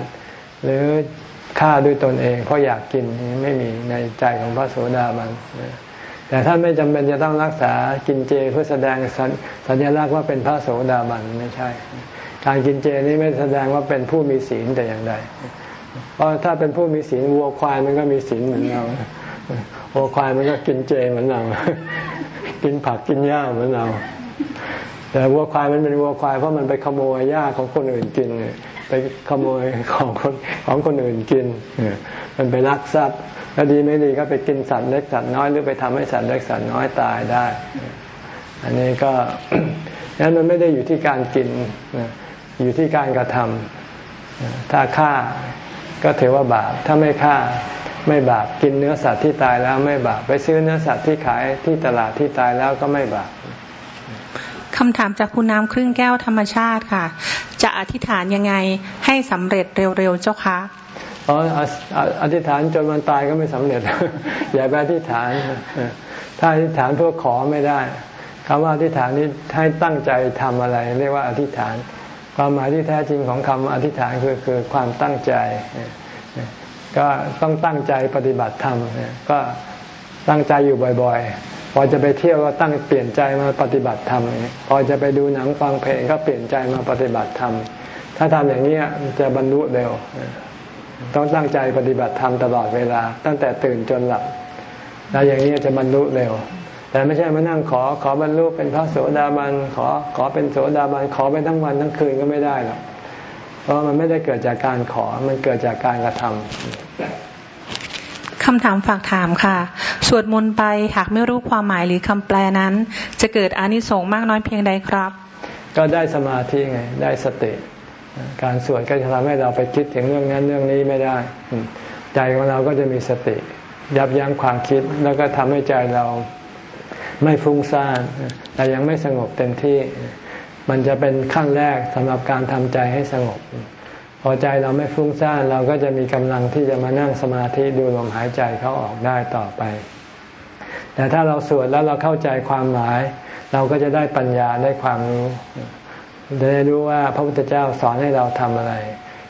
หรือฆ่าด้วยตนเองเพราะอยากกินไม่มีในใจของพระโสดาบันแต่ท่านไม่จำเป็นจะต้องรักษากินเจเพื่อแสดงสัญลักษณ์ว่าเป็นพระโสดาบันไม่ใช่ การกินเจนี้ไม่แสดงว่าเป็นผู้มีศีลแต่อย่างใดเพราะถ้าเป็นผู้มีศีลวัวควายมันก็มีศีลเหมือนเราวัวควายมันก็กินเจเหมือนเรา กินผักกินหญ้าเหมือนเรา แต่วัวควายมันเป็นวัวควายเพราะมันไปขโมยหญ้าของคนอื่นกินไปขโมยของคนของคนอื่นกินมันไปลักทรัพย์ถ้าดีไม่ดีก็ไปกินสัตว์เล็กสัตว์น้อยหรือไปทำให้สัตว์เล็กสัตว์น้อยตายได้ อันนี้ก็นั้นมันไม่ได้อยู่ที่การกินอยู่ที่การกระทำถ้าฆ่าก็ถือว่าบาปถ้าไม่ฆ่าไม่บาปกินเนื้อสัตว์ที่ตายแล้วไม่บาปไปซื้อเนื้อสัตว์ที่ขายที่ตลาดที่ตายแล้วก็ไม่บาป คำถามจากคุณน้ำครึ่งแก้วธรรมชาติค่ะ จะอธิษฐานยังไงให้สำเร็จเร็วๆเจ้าคะอ๋ออธิษฐานจนมันตายก็ไม่สำเร็จ อย่าไปอธิษฐาน ถ้าอธิษฐานเพื่อขอไม่ได้คำว่าอธิษฐานนี้ให้ตั้งใจทำอะไร เรียกว่าอธิษฐาน ความหมายที่แท้จริงของคำอธิษฐานคือคือความตั้งใจ ก็ต้องตั้งใจปฏิบัติธรรมก็ตั้งใจอยู่บ่อย ๆ อจะไปเที่ยวก็ตั้งเปลี่ยนใจมาปฏิบัติธรรมพอจะไปดูหนังฟังเพลงก็เปลี่ยนใจมาปฏิบัติธรรมถ้าทำอย่างนี้จะบรรลุเร็ว ต้องตั้งใจปฏิบัติธรรมตลอดเวลา ตั้งแต่ตื่นจนหลับแล้วอย่างนี้จะบรรลุเร็ว แต่ไม่ใช่มานั่งขอขอบรรลุเป็นพระโสดาบันขอขอเป็นโสดาบันขอไปทั้งวันทั้งคืนก็ไม่ได้หรอกเพราะมันไม่ได้เกิดจากการขอมันเกิดจากการกระทำ คำถามฝากถามค่ะ สวดมนต์ไปหากไม่รู้ความหมายหรือคำแปลนั้น จะเกิดอานิสงส์มากน้อยเพียงใดครับ ก็ได้สมาธิไง ได้สติ การสวดก็จะทำให้เราไปคิดถึงเรื่องนั้นเรื่องนี้ไม่ได้ ใจของเราก็จะมีสติ ยับยั้งความคิดแล้วก็ทำให้ใจเราไม่ฟุ้งซ่านแต่ยังไม่สงบเต็มที่ มันจะเป็นขั้นแรกสำหรับการทำใจให้สงบ อใจเราไม่ฟุ้งซ่านเราก็จะมีกำลังที่จะมานั่งสมาธิดูลมหายใจเขาออกได้ต่อไป แต่ถ้าเราสวดแล้วเราเข้าใจความหมาย เราก็จะได้ปัญญาได้ความรู้จะได้รู้ว่าพระพุทธเจ้าสอนให้เราทำอะไร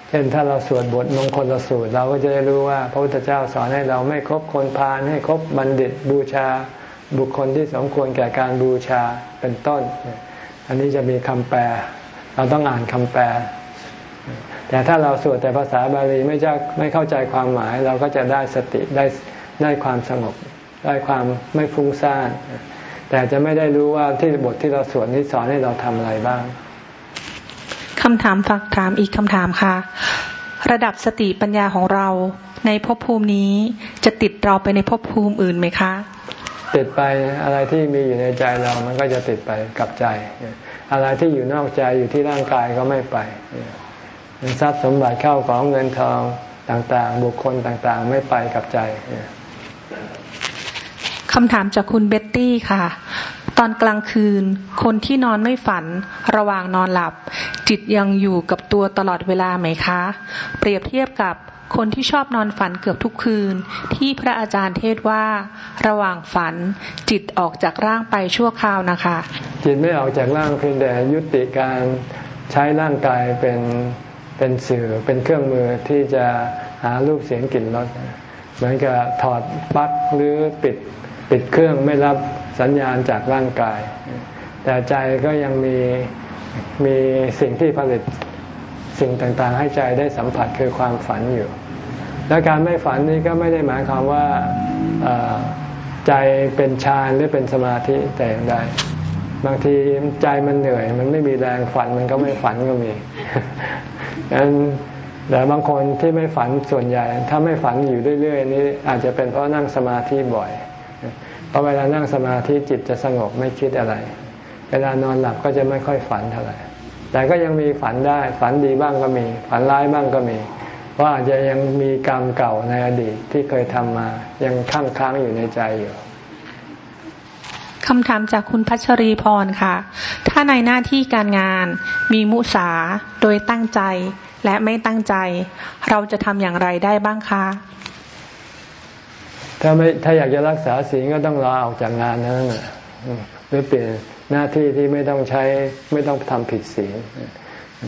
เช่นถ้าเราสวดบทมงคลสูตร เราก็จะได้รู้ว่าพระพุทธเจ้าสอนให้เราไม่คบคนพาลให้คบบัณฑิตบูชา บุคคลที่สมควรแก่การบูชาเป็นต้น อันนี้จะมีคำแปล เราต้องอ่านคำแปล แต่ถ้าเราสวดแต่ภาษาบาลีไม่จะไม่เข้าใจความหมาย เราก็จะได้สติได้ได้ความสงบ ได้ความไม่ฟุ้งซ่านแต่จะไม่ได้รู้ว่าที่บทที่เราสวดนี้สอนให้เราทำอะไรบ้างคำถามฝากถามอีกคำถามค่ะ ระดับสติปัญญาของเราในภพภูมินี้จะติดเราไปในภพภูมิอื่นไหมคะ ติดไปอะไรที่มีอยู่ในใจเรามันก็จะติดไปกับใจ อะไรที่อยู่นอกใจอยู่ที่ร่างกายก็ไม่ไป ทรัพย์สมบัติเข้าของเงินทองต่างๆ บุคคลต่างๆ ไม่ไปกับใจคำถามจากคุณเบ็ตตี้ค่ะ ตอนกลางคืน คนที่นอนไม่ฝัน ระหว่างนอนหลับ จิตยังอยู่กับตัวตลอดเวลาไหมคะ เปรียบเทียบกับคนที่ชอบนอนฝันเกือบทุกคืน ที่พระอาจารย์เทศว่า ระหว่างฝัน จิตออกจากร่างไปชั่วคราวนะคะ จิตไม่ออกจากร่างเพียงแต่ยุติการใช้ร่างกายเป็น เป็นสื่อเป็นเครื่องมือที่จะหารูปเสียงกลิ่นรสเหมือนกับถอดปลั๊กหรือปิดปิดเครื่องไม่รับสัญญาณจากร่างกาย แต่ใจก็ยังมีมีสิ่งที่ผลิตสิ่งต่างๆ ให้ใจได้สัมผัสคือความฝันอยู่ และการไม่ฝันนี้ก็ไม่ได้หมายความว่าใจเป็นฌานหรือเป็นสมาธิแต่อย่างใดบางทีใจมันเหนื่อย มันไม่มีแรงฝันมันก็ไม่ฝันก็มี ดังนั้นแต่บางคนที่ไม่ฝันส่วนใหญ่ ถ้าไม่ฝันอยู่เรื่อยๆ นี้อาจจะเป็นเพราะนั่งสมาธิบ่อย เพอเวลานั่งสมาธิจิตจะสงบไม่คิดอะไร เวลานอนหลับก็จะไม่ค่อยฝันเท่าไหร่แต่ก็ยังมีฝันได้ ฝันดีบ้างก็มี ฝันร้ายบ้างก็มี ว่าอาจจะยังมีกรรมเก่าในอดีตที่เคยทำมายังค้างค้างอยู่ในใจอยู่ คำถามจากคุณพัชรีพรค่ะ ถ้าในหน้าที่การงานมีมุสาโดยตั้งใจและไม่ตั้งใจ เราจะทำอย่างไรได้บ้างคะ ถ้าไม่ถ้าอยากจะรักษาศีลก็ต้องลาออกจากงานนั้นหรือเปลี่ยนหน้าที่ที่ไม่ต้องใช้ไม่ต้องทำผิดศีล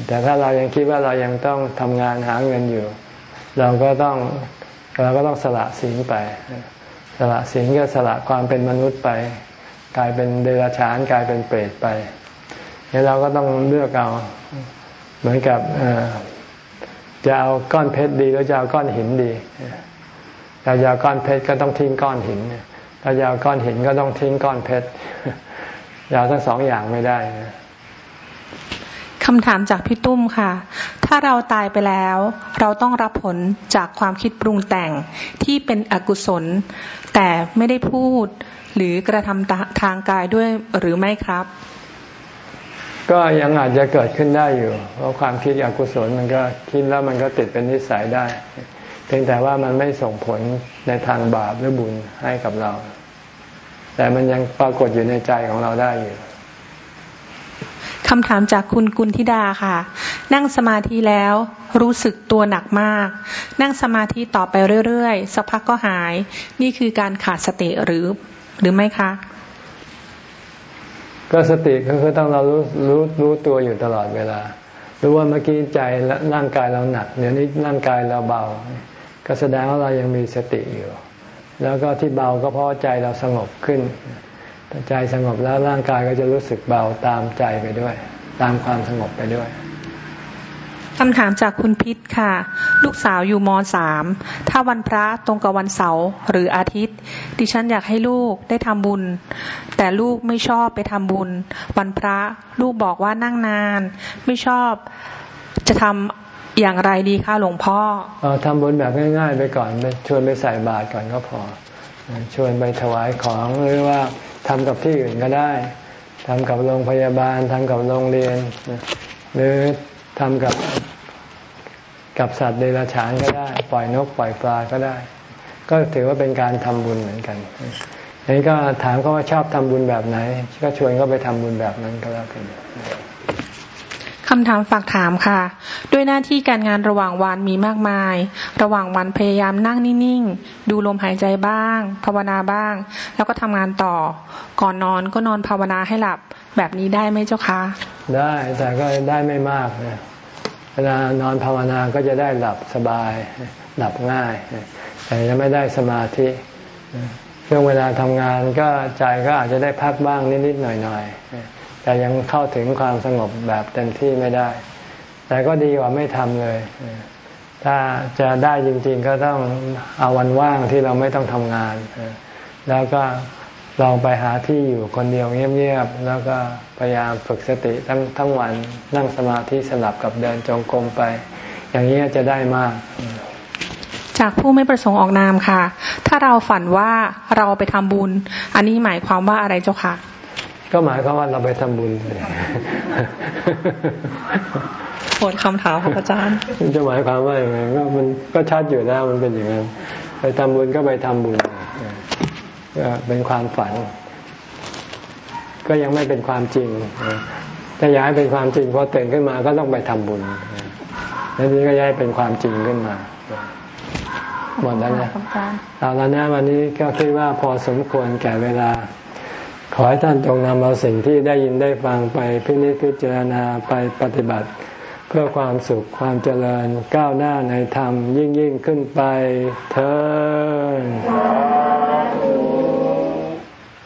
แต่ถ้าเรายังคิดว่าเรายังต้องทำงานหาเงินอยู่ เราก็ต้องเราก็ต้องสละสิ่งไป สละสิ่งก็สละความเป็นมนุษย์ไป กลายเป็นเดรัจฉานกลายเป็นเปรตไปเนี่ยเราก็ต้องเลือกเอา เหมือนกับจะเอาก้อนเพชรดีหรือจะเอาก้อนหินดีถ้าจะเอาก้อนเพชรก็ต้องทิ้งก้อนหินถ้าจะเอาก้อนหินก็ต้องทิ้งก้อนเพชรยาวทั้งสองอย่างไม่ได้คำถามจากพี่ตุ้มค่ะ ถ้าเราตายไปแล้ว เราต้องรับผลจากความคิดปรุงแต่งที่เป็นอกุศล แต่ไม่ได้พูด หรือกระทำทางกายด้วยหรือไม่ครับ ก็ยังอาจจะเกิดขึ้นได้อยู่ เพราะความคิดอกุศลมันก็คิดแล้วมันก็ติดเป็นนิสัยได้ เพียงแต่ว่ามันไม่ส่งผลในทางบาปหรือบุญให้กับเรา แต่มันยังปรากฏอยู่ในใจของเราได้อยู่คำถามจากคุณกุลธิดาค่ะ นั่งสมาธิแล้วรู้สึกตัวหนักมาก นั่งสมาธิต่อไปเรื่อยๆ สักพักก็หาย นี่คือการขาดสติหรือ หรือไม่คะ ก็สติก็คือต้องเรารู้รู้รู้ตัวอยู่ตลอดเวลา รู้ว่าเมื่อกี้ใจและร่างกายเราหนัก เดี๋ยวนี้ร่างกายเราเบา ก็แสดงว่าเรายังมีสติอยู่ แล้วก็ที่เบาก็เพราะใจเราสงบขึ้นใจสงบแล้วร่างกายก็จะรู้สึกเบาตามใจไปด้วย ตามความสงบไปด้วย คำถามจากคุณพิษค่ะ ลูกสาวอยู่มสามถ้าวันพระตรงกับวันเสาร์หรืออาทิตย์ ดิฉันอยากให้ลูกได้ทำบุญ แต่ลูกไม่ชอบไปทำบุญ วันพระลูกบอกว่านั่งนาน ไม่ชอบจะทำอย่างไรดีคะหลวงพ่ออทำบุญแบบง่าย ๆ ไปก่อนชวนไปใส่บาตรก่อนก็พอ ชวนไปถวายของหรือว่าทำกับที่อื่นก็ได้ทำกับโรงพยาบาลทำกับโรงเรียน หรือ ทำกับกับสัตว์เดรัจฉานก็ได้ ปล่อยนกปล่อยปลาก็ได้ ก็ถือว่าเป็นการทำบุญเหมือนกันนี้ก็ถามเขาว่าชอบทำบุญแบบไหน ก็ชวนเขาไปทำบุญแบบนั้นก็แล้วกันคำถามฝากถามค่ะ ด้วยหน้าที่การงานระหว่างวันมีมากมาย ระหว่างวันพยายามนั่งนิ่งๆ ดูลมหายใจบ้าง ภาวนาบ้าง แล้วก็ทำงานต่อ ก่อนนอนก็นอนภาวนาให้หลับ แบบนี้ได้ไหมเจ้าคะ ได้แต่ก็ได้ไม่มากนะเว ลานอนภาวนาก็จะได้หลับสบาย หลับง่าย แต่ยังไม่ได้สมาธิช่วงเวลาทำงานก็ใจก็อาจจะได้พักบ้างนิดๆหน่อยๆ แต่ยังเข้าถึงความสงบแบบเต็มที่ไม่ได้ แต่ก็ดีกว่าไม่ทำเลย ถ้าจะได้จริงๆก็ต้องเอาวันว่างที่เราไม่ต้องทำงาน แล้วก็ ลองไปหาที่อยู่คนเดียวเงียบๆแล้วก็พยายามฝึกสติทั้งทั้งวันนั่งสมาธิสลับกับเดินจงกรมไป อย่างนี้จะได้มาก จากผู้ไม่ประสงค์ออกนามค่ะ ถ้าเราฝันว่าเราไปทำบุญ อันนี้หมายความว่าอะไรเจ้าค่ะ ก็หมายความว่าเราไปทำบุญหมดคำถามครับอาจารย์จะหมายความว่าอย่างไรก็มันก็ชัดอยู่แล้วมันเป็นอย่างนั้นไปทำบุญก็ไปทำบุญก็ เป็นความฝัน ก็ยังไม่เป็นความจริงถ้าอยากให้เป็นความจริงพอตื่นขึ้นมาก็ต้องไปทำบุญแล้วนี้ก็ย้ายเป็นความจริงขึ้นมาหมดแล้วนะเอาแล้วนะวันนี้ก็คิดว่าพอสมควรแก่เวลา ขอให้ท่านจงนำเอาสิ่งที่ได้ยินได้ฟังไปพินิจพิจารณาไปปฏิบัติ เพื่อความสุขความเจริญก้าวหน้าในธรรมยิ่งยิ่งขึ้นไปเธอ